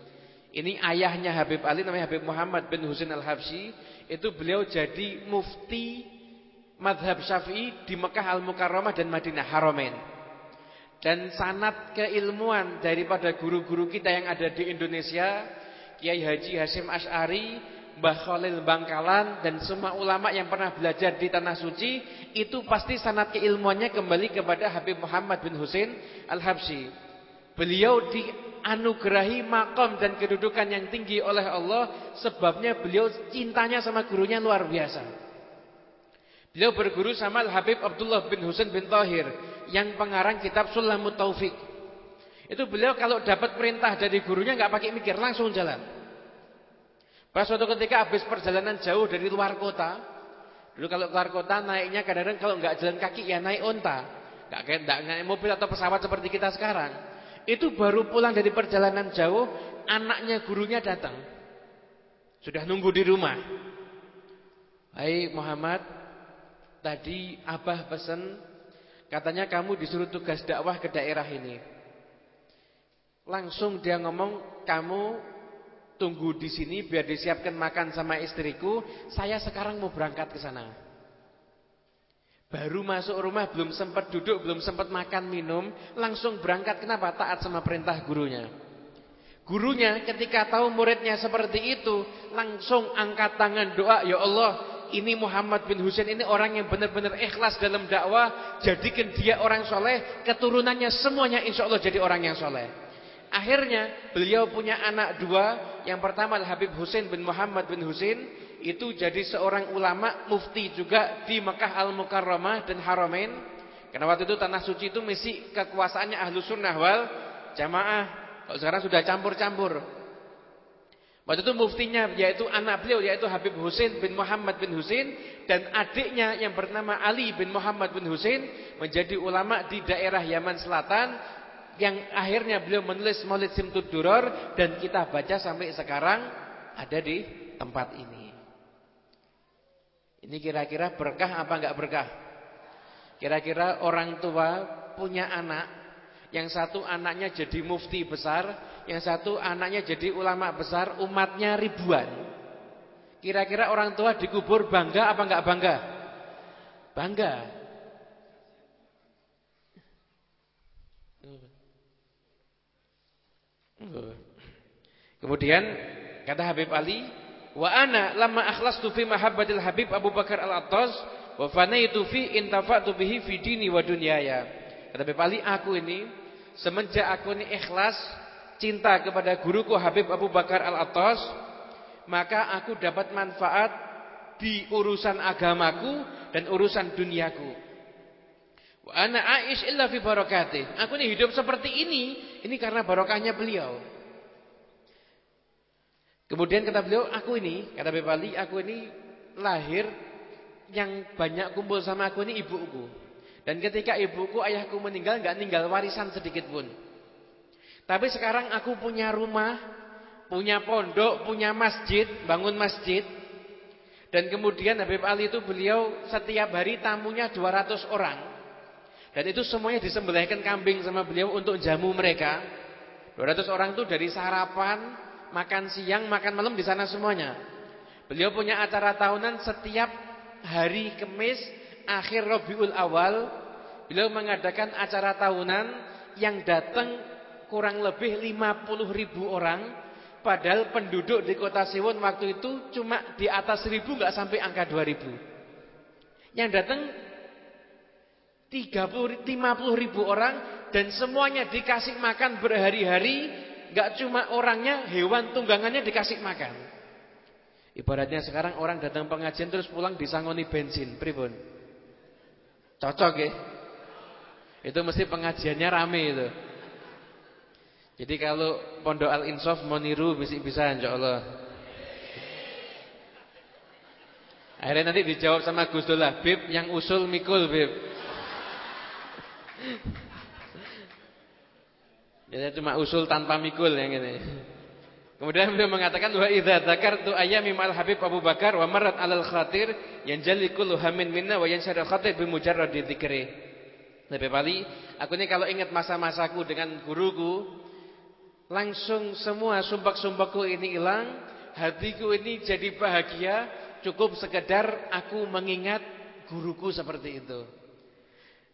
Ini ayahnya Habib Ali namanya Habib Muhammad bin Husain Al-Habsyi. Itu beliau jadi mufti madhab syafi'i di Mekah Al-Mukarramah dan Madinah Haramain. Dan sanat keilmuan daripada guru-guru kita yang ada di Indonesia, Kiai Haji Hasim Ash'ari, Mbah Khalil Bangkalan, dan semua ulama yang pernah belajar di Tanah Suci, itu pasti sanat keilmuannya kembali kepada Habib Muhammad bin Husain Al-Habsyi. Beliau di dianugerahi makom dan kedudukan yang tinggi oleh Allah sebabnya beliau cintanya sama gurunya luar biasa. Beliau berguru sama Al Habib Abdullah bin Husain bin Tahir yang pengarang kitab Sulamut Taufik. Itu beliau kalau dapat perintah dari gurunya nggak pakai mikir, langsung jalan. Pas suatu ketika habis perjalanan jauh dari luar kota, dulu kalau keluar kota naiknya kadang-kadang kalau nggak jalan kaki ya naik onta, nggak kayak naik mobil atau pesawat seperti kita sekarang. Itu baru pulang dari perjalanan jauh, anaknya gurunya datang. Sudah nunggu di rumah. Hai Muhammad, tadi Abah pesan katanya kamu disuruh tugas dakwah ke daerah ini. Langsung dia ngomong, kamu tunggu di sini biar disiapkan makan sama istriku. Saya sekarang mau berangkat ke sana. Baru masuk rumah belum sempat duduk, belum sempat makan minum, langsung berangkat. Kenapa? Taat sama perintah gurunya. Gurunya ketika tahu muridnya seperti itu, langsung angkat tangan doa, ya Allah, ini Muhammad bin Husain ini orang yang benar-benar ikhlas dalam dakwah, jadikan dia orang soleh, keturunannya semuanya insya Allah jadi orang yang soleh. Akhirnya beliau punya anak dua. Yang pertama Habib Husain bin Muhammad bin Husain itu jadi seorang ulama mufti juga di Mekah Al-Mukarramah dan Haramain. Karena waktu itu tanah suci itu misi kekuasaannya ahlu sunnah wal jamaah. Kalau sekarang sudah campur-campur. Waktu itu muftinya yaitu anak beliau yaitu Habib Husain bin Muhammad bin Husain dan adiknya yang bernama Ali bin Muhammad bin Husain menjadi ulama di daerah Yaman Selatan yang akhirnya beliau menulis Maulid Simtud Duror dan kita baca sampai sekarang ada di tempat ini. Ini kira-kira berkah apa enggak berkah? Kira-kira orang tua punya anak, yang satu anaknya jadi mufti besar, yang satu anaknya jadi ulama besar, umatnya ribuan. Kira-kira orang tua dikubur bangga apa enggak bangga? Bangga. Kemudian kata Habib Ali, wa ana lamma akhlastu fi mahabbatil Habib Abu Bakar Al-Attas wa fanaitu fi intafa'tu bihi fi dini wa dunyaya. Kata Habib Ali, aku ini semenjak aku ini ikhlas cinta kepada guruku Habib Abu Bakar Al-Attas, maka aku dapat manfaat di urusan agamaku dan urusan duniaku. Wa ana aish illa fi barakatih. Aku ini hidup seperti ini, ini karena barokahnya beliau. Kemudian kata beliau, aku ini, kata Bepali, aku ini lahir yang banyak kumpul sama aku ini ibuku. Dan ketika ibuku, ayahku meninggal, nggak tinggal warisan sedikit pun. Tapi sekarang aku punya rumah, punya pondok, punya masjid, bangun masjid. Dan kemudian Habib Ali itu beliau setiap hari tamunya 200 orang. Dan itu semuanya disembelihkan kambing sama beliau untuk jamu mereka. 200 orang itu dari sarapan, makan siang, makan malam di sana semuanya. Beliau punya acara tahunan setiap hari Kamis akhir Rabiul Awal. Beliau mengadakan acara tahunan yang datang kurang lebih 50 ribu orang. Padahal penduduk di kota Siwon waktu itu cuma di atas ribu nggak sampai angka 2000. Yang datang 30 50 ribu orang dan semuanya dikasih makan berhari-hari Gak cuma orangnya, hewan tunggangannya dikasih makan. Ibaratnya sekarang orang datang pengajian terus pulang disangoni bensin, pribun. Cocok ya? Itu mesti pengajiannya rame itu. Jadi kalau Pondok Al Insaf mau niru bisa bisa Allah. Akhirnya nanti dijawab sama Gus Dolah, Bib yang usul mikul Bib. Jadi cuma usul tanpa mikul yang ini. Kemudian beliau mengatakan wa idza dzakartu ayami mal Habib Abu Bakar wa marrat 'alal khatir yanjali kullu hamin minna wa yanshadu khatir bi mujarradi dzikri. Nabi Bali, aku ini kalau ingat masa-masaku dengan guruku, langsung semua sumpah-sumpahku ini hilang, hatiku ini jadi bahagia, cukup sekedar aku mengingat guruku seperti itu.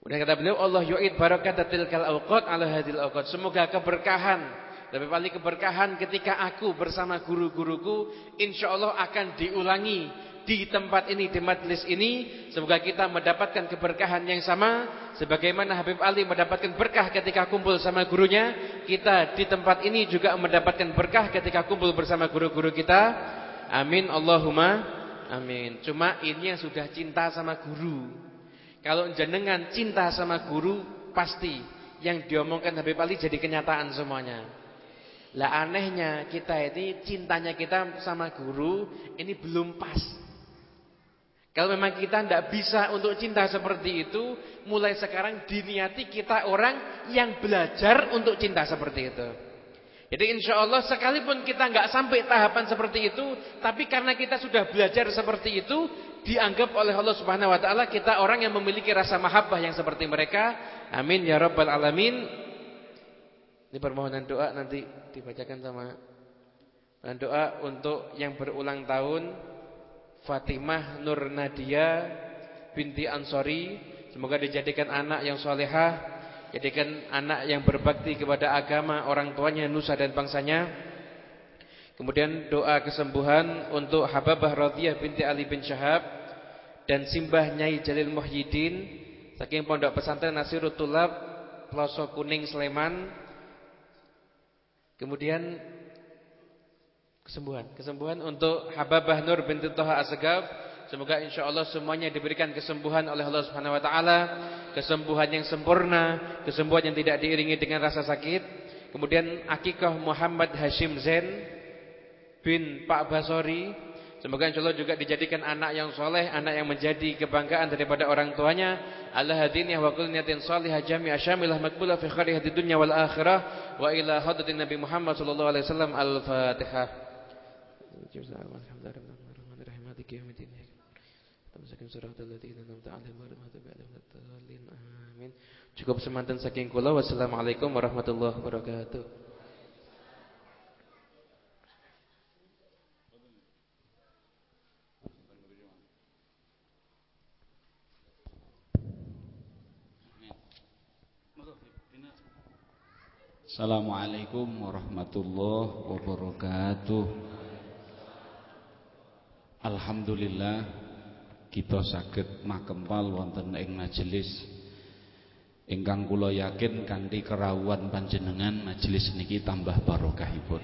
Kemudian kata beliau Allah yu'id barakat tilkal awqat ala hadil awqat. Semoga keberkahan lebih paling keberkahan ketika aku bersama guru-guruku insyaallah akan diulangi di tempat ini, di majlis ini. Semoga kita mendapatkan keberkahan yang sama. Sebagaimana Habib Ali mendapatkan berkah ketika kumpul sama gurunya. Kita di tempat ini juga mendapatkan berkah ketika kumpul bersama guru-guru kita. Amin Allahumma amin. Cuma ini yang sudah cinta sama guru. Kalau jenengan cinta sama guru, pasti yang diomongkan Habib Ali jadi kenyataan semuanya. Lah anehnya kita ini cintanya kita sama guru ini belum pas. Kalau memang kita tidak bisa untuk cinta seperti itu, mulai sekarang diniati kita orang yang belajar untuk cinta seperti itu. Jadi insya Allah sekalipun kita nggak sampai tahapan seperti itu, tapi karena kita sudah belajar seperti itu, dianggap oleh Allah Subhanahu Wa Taala kita orang yang memiliki rasa mahabbah yang seperti mereka. Amin ya robbal alamin. Ini permohonan doa nanti dibacakan sama dan doa untuk yang berulang tahun Fatimah Nur Nadia binti Ansori semoga dijadikan anak yang solehah jadikan anak yang berbakti kepada agama orang tuanya nusa dan bangsanya kemudian doa kesembuhan untuk Hababah Radiyah binti Ali bin Syahab dan Simbah Nyai Jalil Muhyiddin saking pondok pesantren Nasirut Tulab Pelosok Kuning Sleman Kemudian kesembuhan, kesembuhan untuk Hababah Nur binti Toha Asgaf. Semoga insya Allah semuanya diberikan kesembuhan oleh Allah Subhanahu Wa Taala, kesembuhan yang sempurna, kesembuhan yang tidak diiringi dengan rasa sakit. Kemudian akikah Muhammad Hashim Zain bin Pak Basori Semoga insya Allah juga dijadikan anak yang soleh, anak yang menjadi kebanggaan daripada orang tuanya. Allah hadiniyah wa kulniyatin salihah jami'ah syamilah makbulah fi kharih di dunia wal akhirah. Wa ila hadatin Nabi Muhammad sallallahu alaihi wasallam al-fatihah. Cukup semantan saking kula wassalamualaikum warahmatullahi wabarakatuh. Assalamualaikum warahmatullahi wabarakatuh. Alhamdulillah kita sakit makempal wonten ing majelis. Ingkang kula yakin kanthi kerawuan panjenengan majelis niki tambah barokahipun.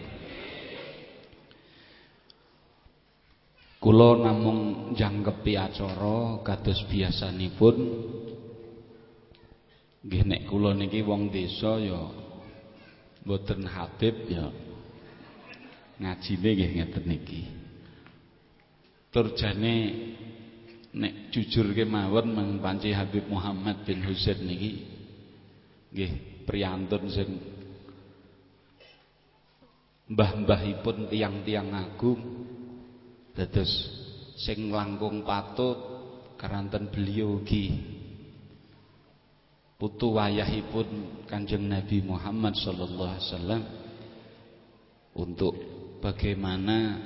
Kula namung jangkepi acara kados biasanipun. Nggih nek kula niki wong desa ya mboten Habib ya ngajine nggih ngeten niki. Turjane nek jujur kemawon meng panci Habib Muhammad bin Husain niki nggih priyantun sing mbah-mbahipun tiang-tiang agung dados sing langkung patut karanten beliau ugi putu wayahipun Kanjeng Nabi Muhammad sallallahu alaihi wasallam untuk bagaimana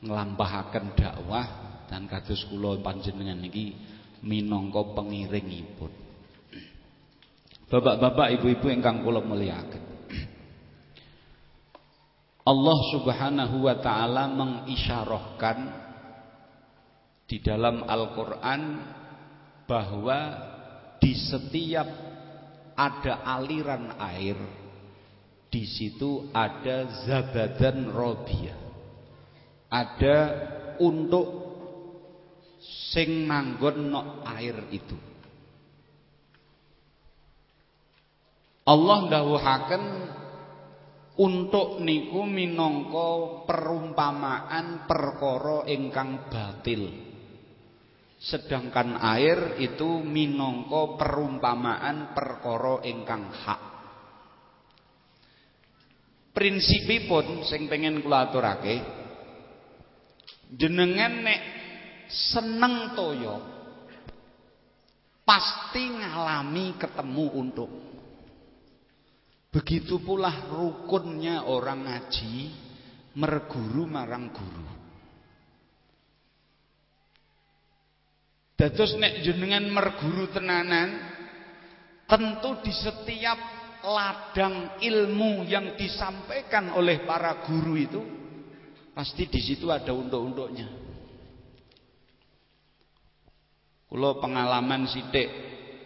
nglampahaken dakwah dan kados kula panjenengan niki minangka pengiringipun. Bapak-bapak, ibu-ibu ingkang kula mulyakaken. Allah Subhanahu wa taala mengisyarahkan di dalam Al-Qur'an bahwa di setiap ada aliran air di situ ada zabadan robia ada untuk sing manggon no air itu. Allah dawuhaken untuk niku minangka perumpamaan perkara ingkang batil Sedangkan air itu minangka perumpamaan perkara ingkang hak. Prinsipipun sing pengen kula aturake jenengan nek seneng toyo pasti ngalami ketemu untuk begitu pula rukunnya orang ngaji merguru marang guru Dados nek jenengan merguru tenanan tentu di setiap ladang ilmu yang disampaikan oleh para guru itu pasti di situ ada untuk-untuknya. Kula pengalaman sithik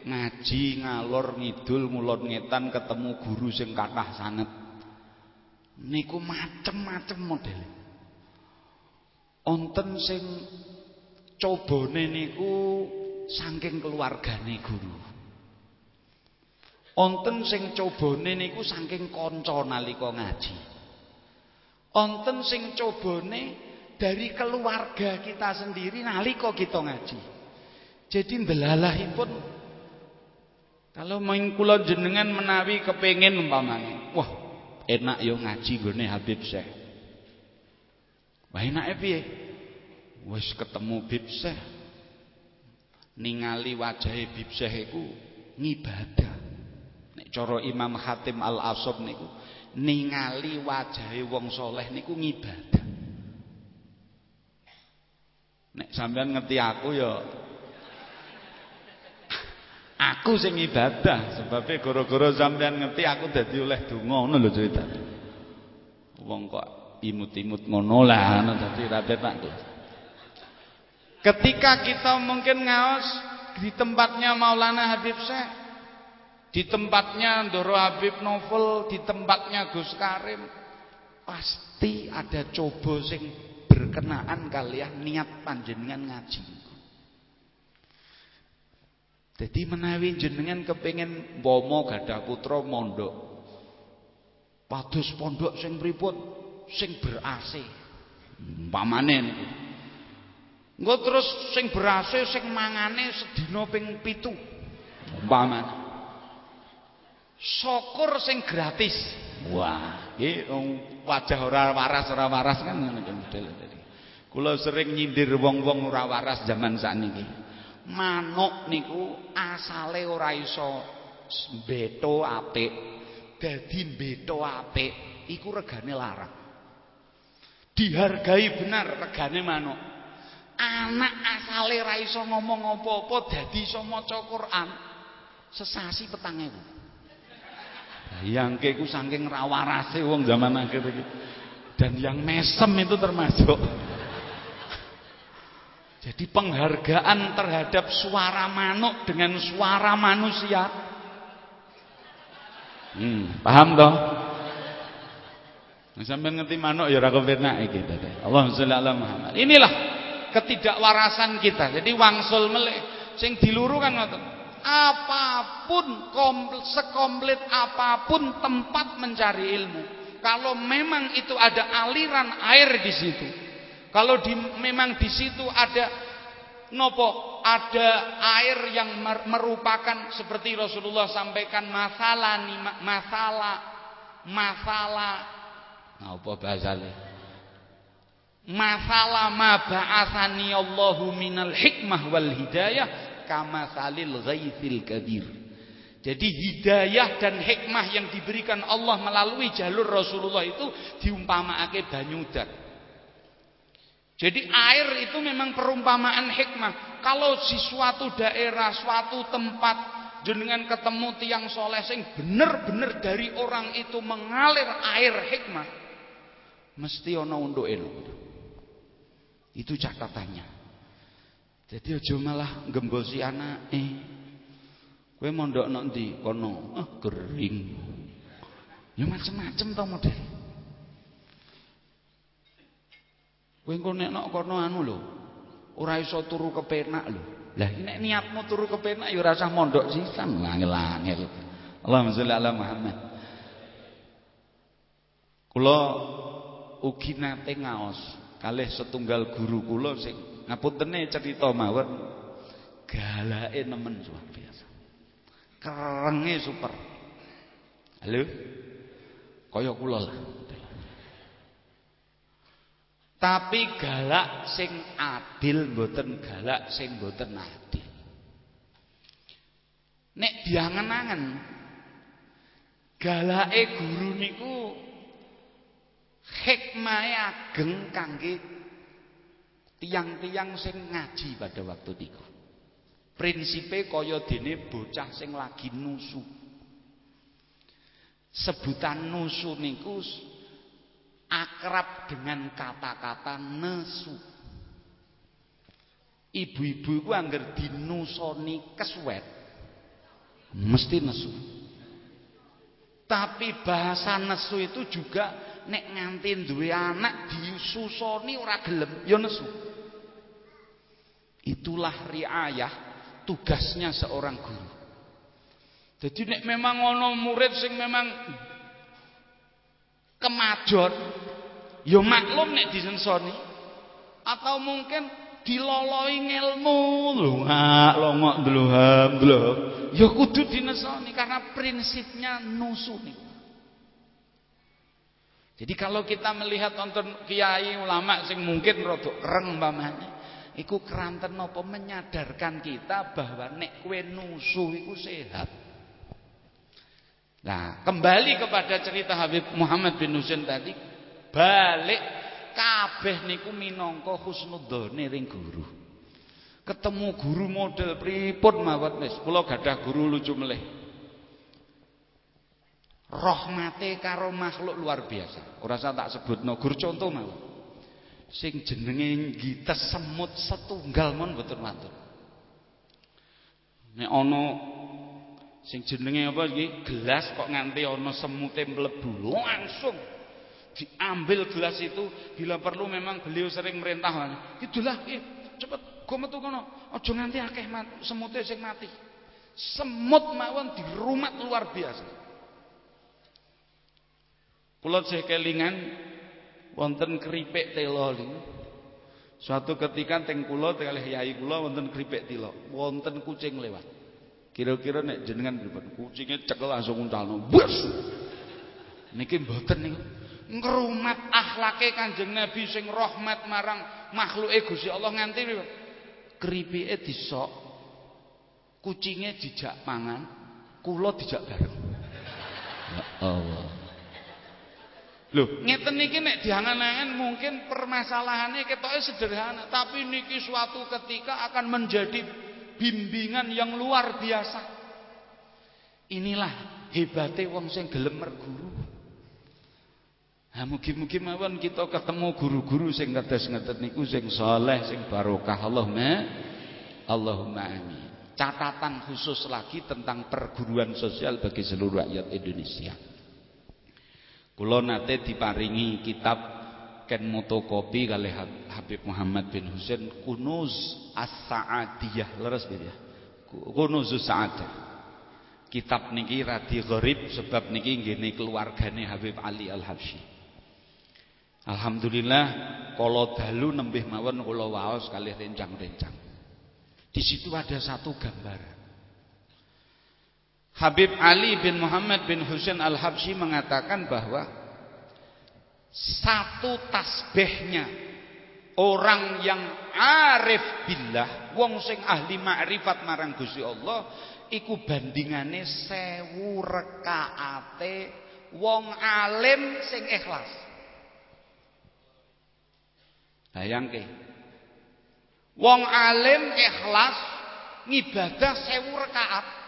ngaji ngalor ngidul ngulon ngetan ketemu guru sing kathah sanget. Niku macem-macem model. Onten sing cobane niku saking keluargane guru. Onten sing cobane niku saking kanca nalika ngaji. Onten sing cobane dari keluarga kita sendiri nalika kita ngaji. Jadi ndelalahipun kalau main jenengan menawi kepengin umpamane, wah enak yo ngaji gone Habib Syekh. Wah enake piye? Wis ketemu Habib Syekh. Ningali wajahe Habib Syekh iku ngibadah. Nek cara Imam Hatim Al-Asab niku ningali wajahe wong soleh niku ngibadah. Nek sampean ngerti aku ya aku sing ibadah sebabnya gara-gara sampean ngerti aku dadi oleh donga ngono lho ceritane. Wong kok imut-imut ngono lah ngono dadi pepak Ketika kita mungkin ngaos di tempatnya Maulana Habib Syekh, di tempatnya Ndoro Habib Novel, di tempatnya Gus Karim, pasti ada coba sing berkenaan kalian niat panjenengan ngaji. Jadi menawi jenengan kepingin bomo gadah putra mondok. Pados pondok sing pripun? Sing ber-AC. Umpamane niku. Engko terus sing ber-AC sing mangane sedina ping 7. Umpamane. Syukur sing gratis. Wah, iki wajah ora waras ora waras kan ngono model tadi. Kula sering nyindir wong-wong ora waras zaman sakniki. Manuk niku asale ora iso beto apik. Dadi beto apik iku regane larang. Dihargai benar regane manuk. Anak asale ora iso ngomong apa-apa dadi iso maca Quran sesasi petang ewu. Yangke ku saking rawarase wong zaman akhir iki. Dan yang mesem itu termasuk. Jadi penghargaan terhadap suara manuk dengan suara manusia. Hmm, paham toh? Sampai ngerti manuk ya ora kepenak iki Allahumma sholli ala Muhammad. Inilah ketidakwarasan kita. Jadi wangsul melek sing diluru kan ngoten. Apa pun komplit, sekomplit apa pun tempat mencari ilmu. Kalau memang itu ada aliran air di situ, kalau di, memang di situ ada nopo, ada air yang merupakan seperti Rasulullah sampaikan masalah masalah masalah apa bahasanya? Masalah ma ba'athani Allahu minal hikmah wal hidayah kama salil ghaithil kabir. Jadi hidayah dan hikmah yang diberikan Allah melalui jalur Rasulullah itu diumpamaake banyu udan. Jadi air itu memang perumpamaan hikmah. Kalau di suatu daerah, suatu tempat jenengan ketemu tiang soleh sing bener-bener dari orang itu mengalir air hikmah, mesti ana unduke Itu catatannya. Jadi aja malah gembosi anake. Kowe mondok nok ndi? Kono. Ah, kering. Ya macem-macem to model. Kowe engko nek nok kono anu lho. Ora iso turu kepenak lho. Lah nek niatmu turu kepenak ya ora usah mondok sisan langil-langil. Allahumma sholli ala Muhammad. Kula ugi nate ngaos kalih setunggal guru kula sing Ngapuntene cerita mawon galake nemen luar biasa. Kerenge super. Halo? Kaya kula lah. Tapi galak sing adil mboten galak sing mboten adil. Nek diangen-angen galake guru niku hikmahe ageng kangge tiang-tiang sing ngaji pada waktu itu prinsipe kaya dene bocah sing lagi nusu. Sebutan nusu niku akrab dengan kata-kata nesu. Ibu-ibu iku angger dinusoni kesuwet mesti nesu. Tapi bahasa nesu itu juga nek nganti duwe anak disusoni ora gelem. Ya nesu. Itulah riayah tugasnya seorang guru. Jadi nek memang ono murid sing memang kemajon ya maklum nek disensoni. Atau mungkin diloloi ngelmu lho ngak longok dluham dluham ya kudu dinesoni karena prinsipnya nusu niku jadi kalau kita melihat nonton kiai ulama sing mungkin rodok kereng umpamanya iku keranten napa menyadarkan kita bahwa nek kue nusu iku sehat Nah, kembali kepada cerita Habib Muhammad bin Husain tadi, balik kabeh niku minangka husnudzone ring guru. Ketemu guru model pripun mawon wis kula gadah guru lucu meleh. Rahmate karo makhluk luar biasa. Ora usah tak sebutno guru contoh mawon. Sing jenenge ngites semut setunggal mon mboten wonten. Nek ana sing jenenge apa iki gelas kok nganti ana semute mlebu langsung diambil gelas itu bila perlu memang beliau sering merintah itulah eh, cepet gue metu kono aja nganti akeh semutnya sing mati semut mawon rumah luar biasa kula saya kelingan wonten keripik telo suatu ketika teng kula kalih yai kula wonten keripik telo wonten kucing lewat. Kira-kira nek jenengan pripun kucingnya cekel langsung nguncalno bus! Niki mboten niku. Ngrumat akhlake Kanjeng Nabi sing rahmat marang makhluke Gusti Allah nganti keripike disok kucinge dijak mangan kula dijak bareng. Ya Allah Loh, ngeten niki nek diangan-angan mungkin permasalahannya ketoke sederhana, tapi niki suatu ketika akan menjadi bimbingan yang luar biasa. Inilah hebatnya wong sing gelem merguru. Ha mugi-mugi mawon kita ketemu guru-guru sing kados ngeten niku sing saleh, sing barokah. Allahumma Allahumma amin. Catatan khusus lagi tentang perguruan sosial bagi seluruh rakyat Indonesia. Kula nate diparingi kitab ken motokopi kali Habib Muhammad bin Husain Kunuz As-Sa'adiyah leres ya. Kunuz As-Sa'adah. Kitab niki radi gharib sebab niki nggene keluargane Habib Ali Al-Habsyi. Alhamdulillah kalau dalu nembih mawon kula waos kalih rencang-rencang. Di situ ada satu gambaran. Habib Ali bin Muhammad bin Husain Al-Habsyi mengatakan bahwa satu tasbihnya orang yang arif billah, wong sing ahli ma'rifat marang Gusti Allah, iku bandingane sewu rekaate wong alim sing ikhlas. Bayangke. Wong alim ikhlas ngibadah sewu rakaat.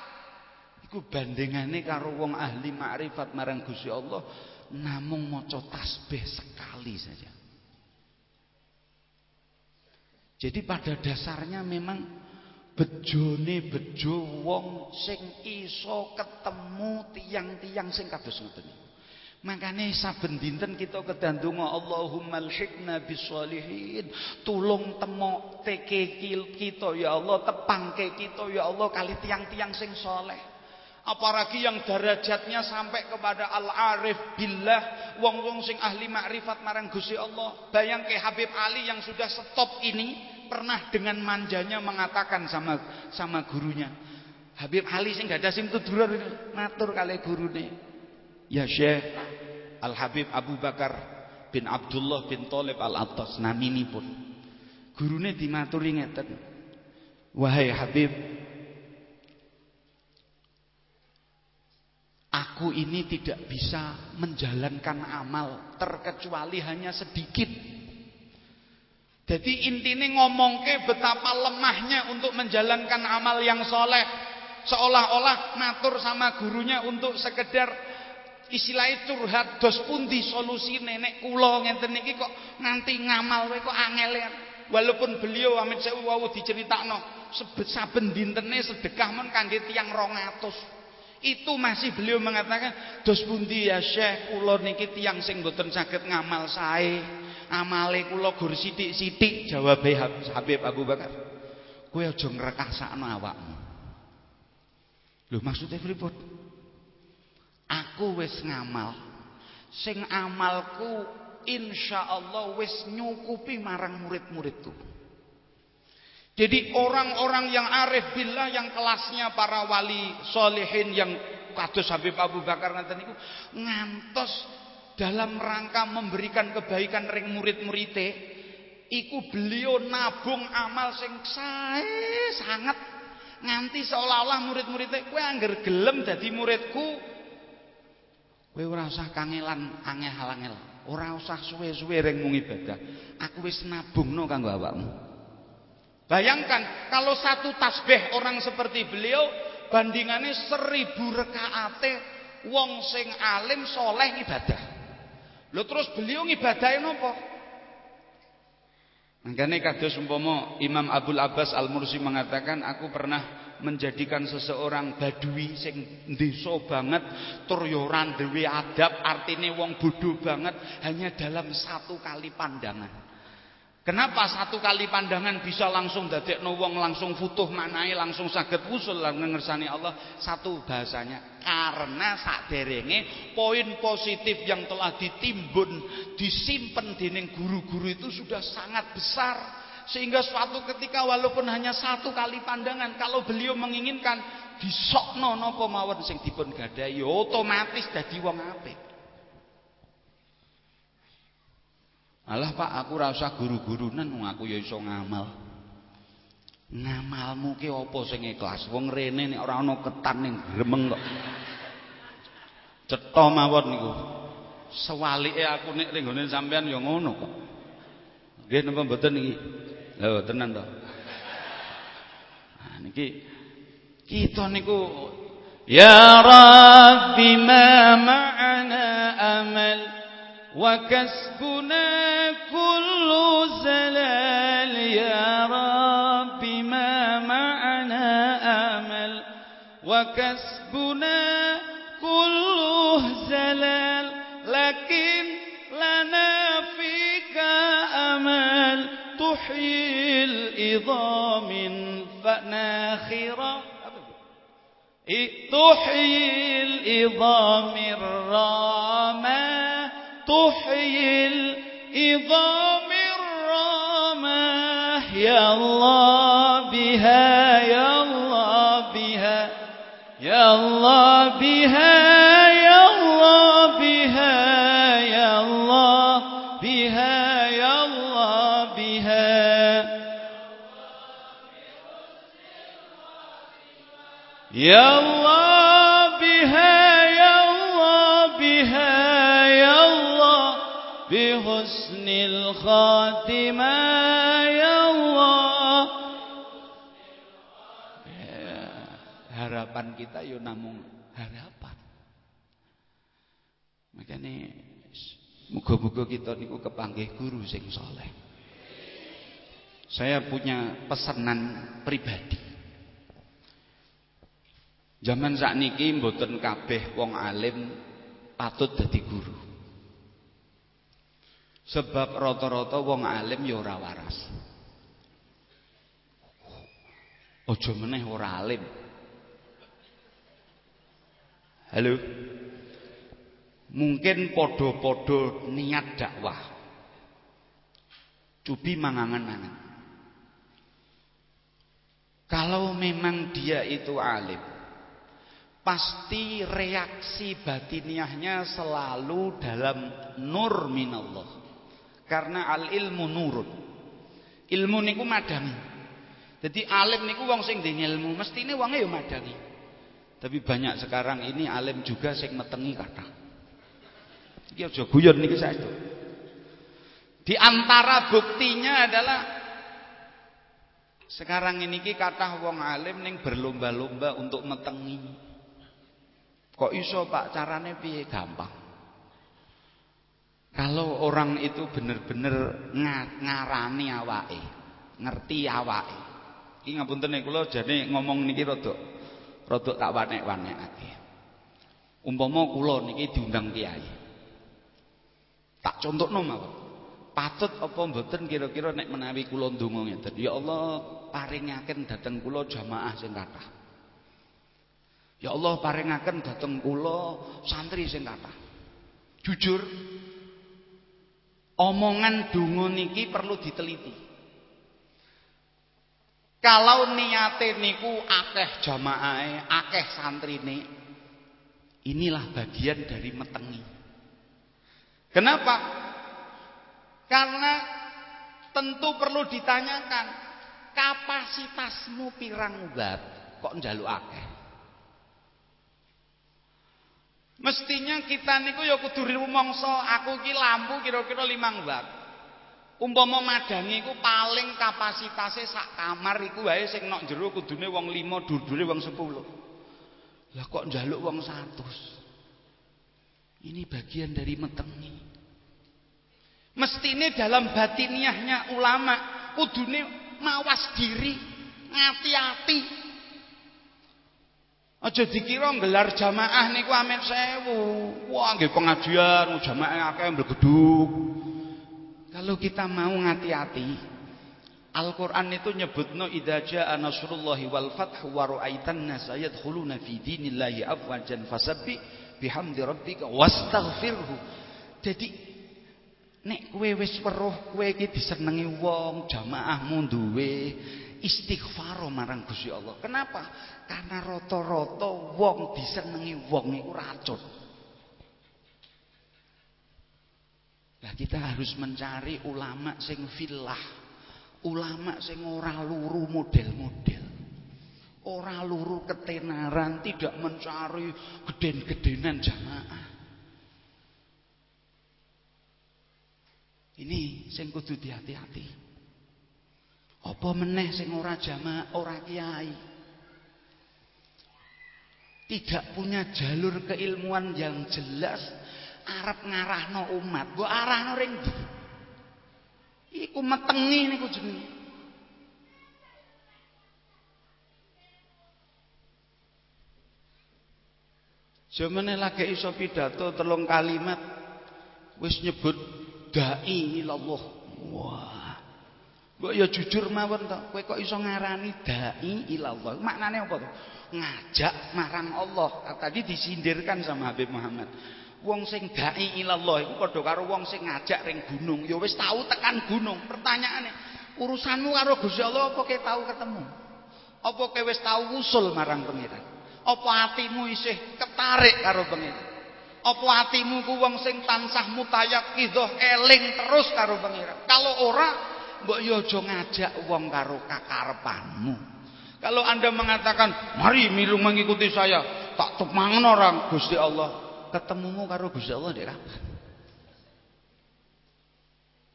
Iku bandingane karo wong ahli makrifat marang Gusti Allah namung maca tasbih sekali saja. Jadi pada dasarnya memang bejone bejo wong sing iso ketemu tiang-tiang sing kados ngoten Makanya saben dinten kita kedandunga Allahumma alhiqna bisolihin. Tulung temok teke kita ya Allah, tepangke kita ya Allah kali tiang-tiang sing soleh. Apalagi yang derajatnya sampai kepada al-arif billah, wong-wong sing ahli makrifat marang Gusti Allah. Bayang ke Habib Ali yang sudah stop ini pernah dengan manjanya mengatakan sama sama gurunya. Habib Ali sing gak ada sing tuduran matur kali gurune. Ya Syekh Al Habib Abu Bakar bin Abdullah bin Talib Al Attas pun Gurune dimaturi ngeten. Wahai Habib, aku ini tidak bisa menjalankan amal terkecuali hanya sedikit. Jadi intinya ngomongke betapa lemahnya untuk menjalankan amal yang soleh. Seolah-olah matur sama gurunya untuk sekedar istilahnya curhat dos pundi solusi nenek kula ngenten niki kok nganti ngamal kok angel walaupun beliau amit sewu wau diceritakno saben dintene sedekah men kangge tiyang 200 itu masih beliau mengatakan dos pundi ya Syekh? Kula niki tiyang sing mboten saged ngamal sae. Amale kula gur sithik-sithik jawabe Habib Abu Bakar. Kowe aja ngrekasakno awakmu. Lho maksudnya pripun? Aku wis ngamal. Sing amalku insya Allah wis nyukupi marang murid-muridku. Jadi orang-orang yang arif billah yang kelasnya para wali solehin yang kados Habib Abu Bakar nanti niku ngantos dalam rangka memberikan kebaikan ring murid-muride iku beliau nabung amal sing sae sangat nganti seolah-olah murid-muridnya kowe angger gelem dadi muridku kowe ora usah kangelan angel-angel Ora usah suwe-suwe ring mung ibadah. Aku wis nabungno kanggo awakmu. Bayangkan kalau satu tasbih orang seperti beliau bandingannya seribu rekaate wong sing alim soleh ibadah. Lo terus beliau ngibadahin apa? Makanya kados umpama Imam Abdul Abbas Al-Mursi mengatakan aku pernah menjadikan seseorang badui sing desa banget tur yo ora duwe adab artine wong bodoh banget hanya dalam satu kali pandangan Kenapa satu kali pandangan bisa langsung dadekno wong langsung futuh manai langsung saged wusul lan ngersani Allah satu bahasanya karena saderenge poin positif yang telah ditimbun disimpan dening guru-guru itu sudah sangat besar sehingga suatu ketika walaupun hanya satu kali pandangan kalau beliau menginginkan disokno napa mawon sing dipun gadhahi ya otomatis dadi wong apik. Alah Pak, aku ora usah guru-gurunan wong aku ya iso ngamal. Ngamalmu ki apa sing ikhlas? Wong rene nek ora ana ketan ning gremeng kok. Cetha mawon niku. Sewalike aku nek ning sampean ya ngono kok. Nggih napa mboten iki? Lho tenan to. Nah niki kita niku Ya Rabbi ma ma'ana amal وكسبنا كل زلال يا رب ما معنا أمل. وكسبنا كل زلال لكن لنا فيك أمل. تحيي العظام فناخرة إيه، تحيي العظام الرابع تحيي الإظام الرماح. يا الله بها يا الله بها يا الله بها يا الله بها يا الله بها يا الله بها. يا kita yo namung harapan makanya muga-muga kita niku kepanggih guru sing soleh saya punya pesanan pribadi Zaman sakniki mboten kabeh wong alim patut dadi guru. Sebab rata-rata wong alim ya ora waras. Aja meneh ora alim. Halo. Mungkin podo-podo niat dakwah. Cubi mangangan-mangan. Kalau memang dia itu alim, pasti reaksi batiniahnya selalu dalam nur minallah. Karena al ilmu nurun. Ilmu niku madangi. Jadi alim niku wong sing ndek ilmu, mestine wonge ya madangi. Tapi banyak sekarang ini alim juga sing metengi kata. Iki aja guyon niki saestu. Di antara buktinya adalah sekarang ini kata wong alim ning berlomba-lomba untuk metengi. Kok iso Pak carane piye gampang. Kalau orang itu benar-benar ngarani awake, ngerti awake. Iki ngapunten kula jane ngomong niki rada rada tak wanek-wanekake. Umpama kula niki diundang kiai. Tak contohno mawon. Patut apa mboten kira-kira nek menawi kula ndonga ngeten. Ya Allah, paringaken dhateng kula jamaah sing kathah. Ya Allah, paringaken dhateng kula santri sing kathah. Jujur omongan donga niki perlu diteliti. Kalau niate niku akeh jamaahe, akeh santrine, inilah bagian dari metengi. Kenapa? Karena tentu perlu ditanyakan kapasitasmu pirang watt kok njaluk akeh. Mestinya kita niku ya kudu rumangsa aku iki lampu kira-kira 5 watt. Umpama madangi iku paling kapasitasnya sak kamar iku wae sing nok jero kudune wong 5, dur-dure wong 10. Lah kok njaluk wong 100. Ini bagian dari metengi. Mestine dalam batiniahnya ulama kudune mawas diri, ngati-ati. Aja dikira gelar jamaah niku amet sewu. Wah, nggih pengajian jamaah akeh mblegeduk. Kalau kita mau ngati-hati, Al-Qur'an itu nyebutno idza jaa nasrullahi wal fathu wa ra'aitan nasa yadkhuluna fi dinillahi afwajan fasabbih bihamdi rabbika wastaghfirhu. Jadi nek kowe wis weruh kowe iki disenengi wong, jamaahmu duwe istighfar marang Gusti Allah. Kenapa? Karena rata-rata wong disenengi wong iku racun. Nah kita harus mencari ulama sing filah. Ulama sing ora luru model-model. Ora luru ketenaran, tidak mencari geden-gedenan jamaah. Ini sing kudu hati-hati. Apa meneh sing ora jamaah, ora kiai. Tidak punya jalur keilmuan yang jelas arep ngarahno umat, mbok arahno ring ndi? Iku metengi niku jenenge. Jamane lagi iso pidato telung kalimat wis nyebut dai ilallah. Wah. Mbok ya jujur mawon to, kowe kok iso ngarani dai ilallah. Maknane apa to? Ngajak marang Allah. Tadi disindirkan sama Habib Muhammad. Wong sing dai ilallah iku padha karo wong sing ngajak ring gunung. Ya wis tahu tekan gunung. Pertanyaane, urusanmu karo Gusti Allah apa kowe tahu ketemu? Apa kowe wis tahu usul marang pangeran? Apa hatimu isih ketarik karo pangeran? Apa hatimu ku wong sing tansah mutayaqidzah eling terus karo pangeran? Kalau ora, mbok yo aja ngajak wong karo kakarepanmu. Kalau Anda mengatakan, "Mari milu mengikuti saya," tak temangen orang Gusti Allah ketemumu karo Gusti Allah dek kapan?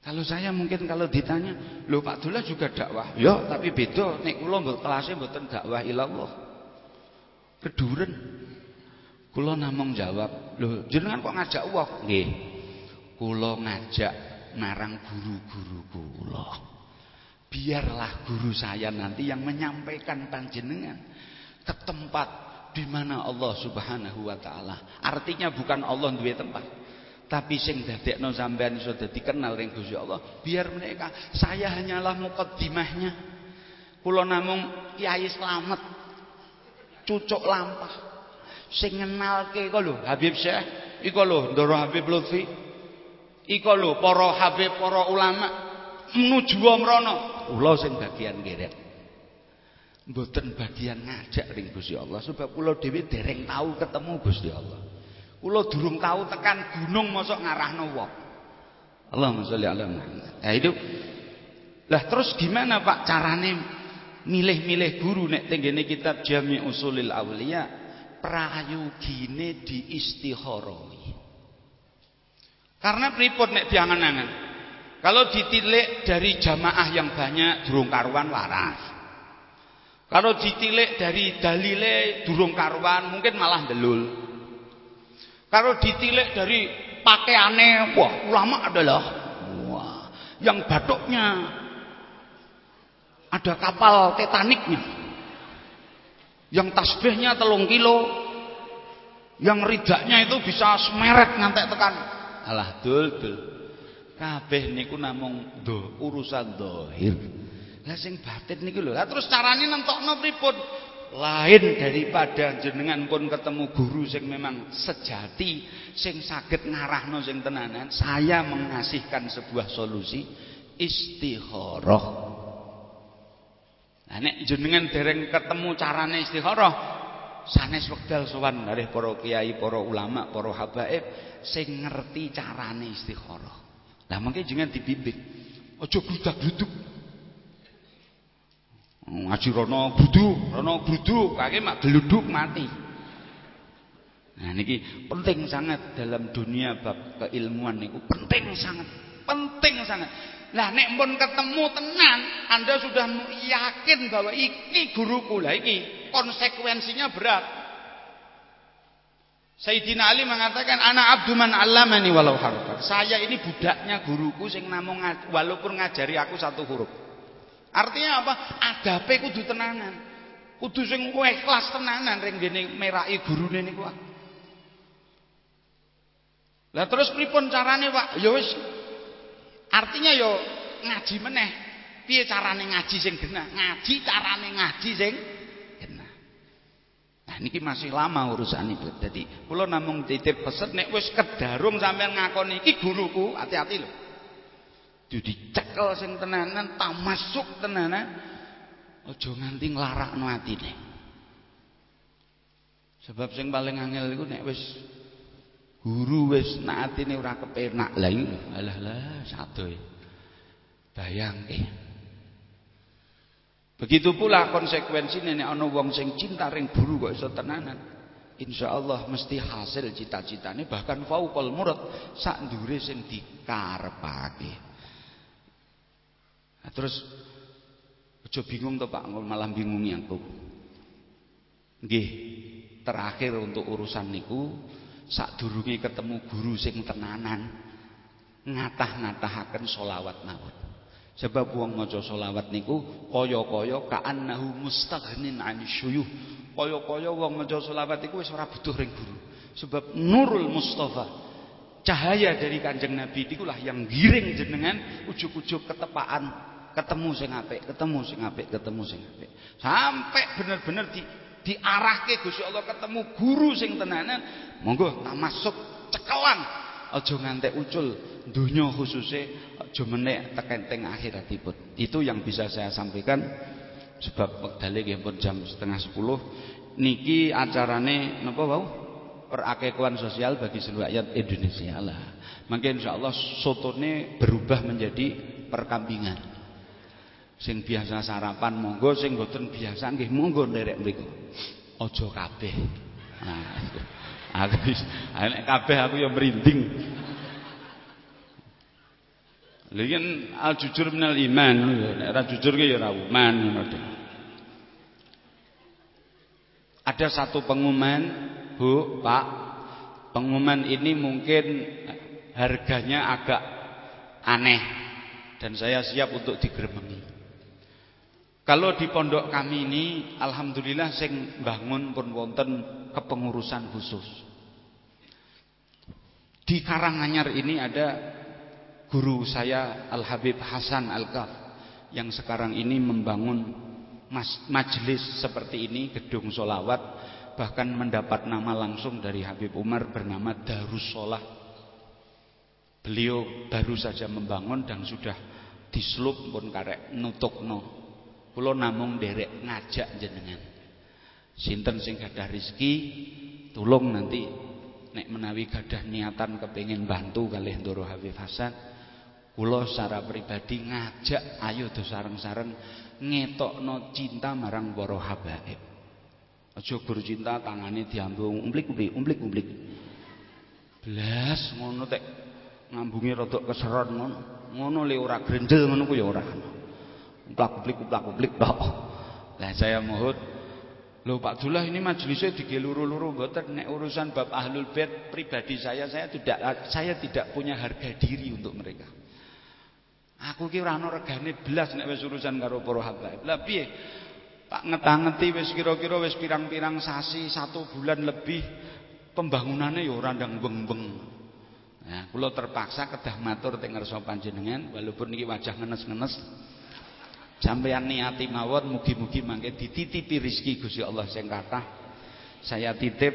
Kalau saya mungkin kalau ditanya, "Loh Pak Dullah juga dakwah?" Ya, tapi beda nek kula mbok kelasé mboten dakwah ilallah. Keduren. Kula namung jawab, "Loh, jenengan kok ngajak wong?" Nggih. Kula ngajak marang guru-guru kula. Biarlah guru saya nanti yang menyampaikan panjenengan ke tempat di mana Allah Subhanahu wa taala. Artinya bukan Allah duwe tempat. Tapi sing dadekno sampean iso dadi kenal ring Gusti Allah, biar mereka saya hanyalah mukaddimahnya. Kula namung Kiai Slamet. Cucuk lampah. Sing ngenalke iku lho Habib Syekh, iku lho Ndoro Habib Lutfi. Iku lho para habib, para ulama menuju mrono. Kula sing bagian ngerek. Mboten bagian ngajak ring Gusti Allah sebab kula dhewe dereng tahu ketemu Gusti Allah. Kula durung tahu tekan gunung mosok ngarahno wong. Allahumma sholli ala Muhammad. Nah itu lah terus gimana Pak carane milih-milih guru nek tenggene kitab Jami Usulil Auliya prayogine diistikharoi. Karena pripun nek diangan-angan. Kalau ditilik dari jamaah yang banyak durung karuan waras. Kalau ditilik dari dalile durung karuan mungkin malah delul. Kalau ditilik dari pakaiannya wah ulama adalah wah yang batuknya ada kapal Titanicnya yang tasbihnya telung kilo yang ridaknya itu bisa semeret ngantek tekan. Alah dul dul. Kabeh niku namung do urusan dohir lah sing batin niku lho lah terus carane nentokno pripun lain daripada jenengan pun ketemu guru sing memang sejati sing saged ngarahno sing tenanan saya mengasihkan sebuah solusi istikharah Nah nek jenengan dereng ketemu carane istikharah, sanes wekdal sowan dari para kiai, para ulama, para habaib sing ngerti carane istikharah. Lah mengke jenengan dibimbing. Aja gludak-gluduk. Ngaji rono buduk, rono buduk, kake mak geluduk mati. Nah niki penting sangat dalam dunia bab keilmuan niku penting sangat, penting sangat. Lah nek pun ketemu tenan, Anda sudah yakin bahwa iki guruku. Lah iki konsekuensinya berat. Sayyidina Ali mengatakan ana abdu man 'allamani walau harfan. Saya ini budaknya guruku sing namung walaupun ngajari aku satu huruf. Artinya apa? Adape kudu tenanan. Kudu sing ikhlas tenanan ring dene meraki gurune niku. Lah terus pripun carane, Pak? Ya wis Artinya yo ngaji meneh. Piye carane ngaji sing genah? Ngaji carane ngaji sing genah. Nah niki masih lama urusan itu. Jadi kula namung titip pesen nek wis kedarung sampean ngakoni iki guruku, hati-hati lho. Dicekel sing tenanan, tamasuk tenanan. Aja nganti nglarakno atine. Sebab sing paling angel iku nek wis Guru wis nak atine ora kepenak. Lah iki alah lah sadoe. Bayangke. Begitu pula konsekuensi nek ana wong sing cinta ring guru kok iso tenanan. Insyaallah mesti hasil cita-citane bahkan fauqal murad sak ndure sing dikarepake. Nah, terus aja bingung to Pak, malah bingungi aku. Nggih, terakhir untuk urusan niku sadurunge ketemu guru sing tenanan ngatah-ngatahaken solawat mawon. Sebab wong maca solawat niku kaya-kaya ka'annahu mustaghnin 'an syuyuh. Kaya-kaya wong maca solawat iku wis ora butuh ring guru. Sebab nurul mustafa cahaya dari kanjeng nabi itulah yang giring jenengan ujug-ujug ketepaan ketemu sing apik ketemu sing apik ketemu sing apik. Sampai bener-bener di diarahke Gusti Allah ketemu guru sing tenanan monggo tamasuk cekelan aja ngantek ucul donya khususe aja menek teken teng akhiratipun itu yang bisa saya sampaikan sebab wektale nggih pun jam setengah sepuluh niki acarane napa wau? Perakekuan sosial bagi seluruh rakyat Indonesia lah. Mungkin insyaallah sotone berubah menjadi perkambingan Sing biasa sarapan monggo, sing mboten biasa nggih monggo nderek mriku. Aja kabeh. Nah, aku nek kabeh aku ya merinding. Lha al jujur minal iman, nek ora jujur ki ya ora iman ngono Ada satu pengumuman, Bu, Pak. Pengumuman ini mungkin harganya agak aneh dan saya siap untuk digeremengi. Kalau di pondok kami ini alhamdulillah sing bangun pun wonten kepengurusan khusus. Di Karanganyar ini ada guru saya Al Habib Hasan Al Kaf yang sekarang ini membangun majelis seperti ini, gedung solawat, bahkan mendapat nama langsung dari Habib Umar bernama Darussolah. Beliau baru saja membangun dan sudah diselup pun karek nutukno Kula namung derek ngajak jenengan. Sinten sing gadah rezeki tulung nanti nek menawi gadah niatan kepengin bantu kalih Ndoro Habib Hasan kula secara pribadi ngajak ayo do sareng-sareng ngetokno cinta marang para habaib. Aja gur cinta tangane diambung umplik-umplik umplik-umplik. Blas ngono tek ngambungi rada keseron ngono. Ngono le ora grenjel ngono ku ya ora. Uplak-uplik uplak-uplik tok. Lah saya mohon Loh Pak Dullah ini majelisnya digeluru-luru mboten nek urusan bab ahlul bait pribadi saya saya tidak saya tidak punya harga diri untuk mereka. Aku ki ora ana regane blas nek wis urusan karo para habaib. Lah piye? Pak ngetangeti wis kira-kira wis pirang-pirang sasi satu bulan lebih pembangunannya ya ora beng-beng. Nah, kula terpaksa kedah matur teng ngarsa panjenengan walaupun niki wajah ngenes-ngenes Sampeyan niati mawon mugi-mugi mangke dititipi rezeki Gusti Allah sing kathah. Saya titip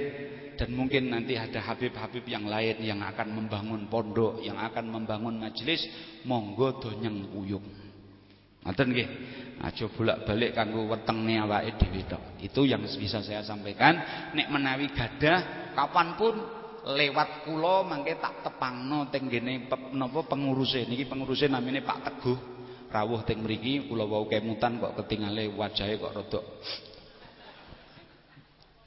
dan mungkin nanti ada habib-habib yang lain yang akan membangun pondok, yang akan membangun majelis, monggo donyeng uyung. Ngoten nggih. Aja bolak-balik kanggo wetenge awake dhewe tok. Itu yang bisa saya sampaikan. Nek menawi gadah kapan pun lewat kula mangke tak tepangno teng ngene napa penguruse niki penguruse namine Pak Teguh rawuh teng mriki kula wau kemutan kok ketingale wajahe kok rada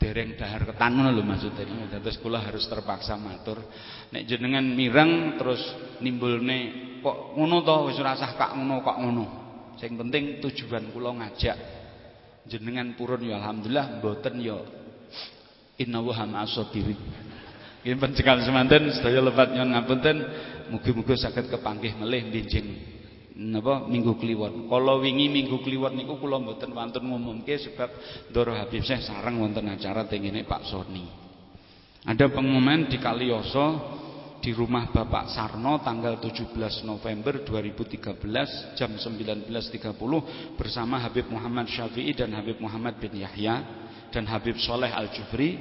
dereng dahar ketan ngono lho maksudnya terus kula harus terpaksa matur. Nek jenengan mireng terus nimbulne kok ngono to? Wis ora sah kak ngono kok ngono? Sing penting tujuan kula ngajak jenengan purun. Ya alhamdulillah mboten ya. Innallaha ma'as-sabirin nggih panjenengan semanten sedaya lebat nyon ngapunten. Mugi-mugi saged kepanggih melih benjing napa minggu kliwon. Kala wingi minggu kliwon niku kula mboten wonten ngumumke sebab Ndoro Habib Syekh sareng wonten acara teng Pak Soni. Ada pengumuman di Kaliyoso di rumah Bapak Sarno tanggal 17 November 2013 jam 19.30 bersama Habib Muhammad Syafi'i dan Habib Muhammad bin Yahya dan Habib Soleh Al-Jufri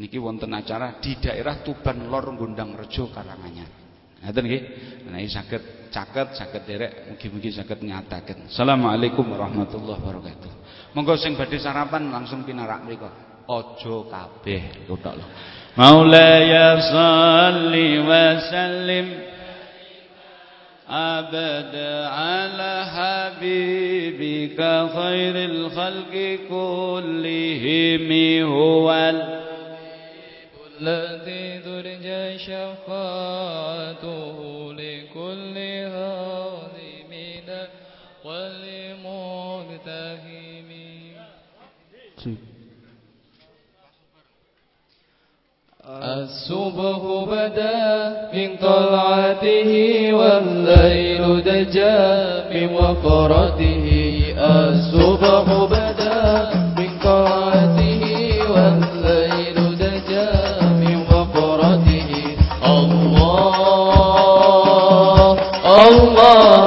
niki wonten acara di daerah Tuban Lor Gundang Rejo Karanganyar. Ngaten nggih. Nah, saged caket saged derek mugi-mugi saged nyataken. Assalamualaikum warahmatullahi wabarakatuh. Monggo sing badhe sarapan langsung pinarak mriku. Aja kabeh kuthok lho. Maulaya shalli wa sallim abada ala habibika khairil khalqi kullihim huwal الذي ترجى شفاعته الصبح بدا من طلعته والليل دجا من وفرته. الصبح بدا من طلعته والليل دجا من وفرته. الله الله.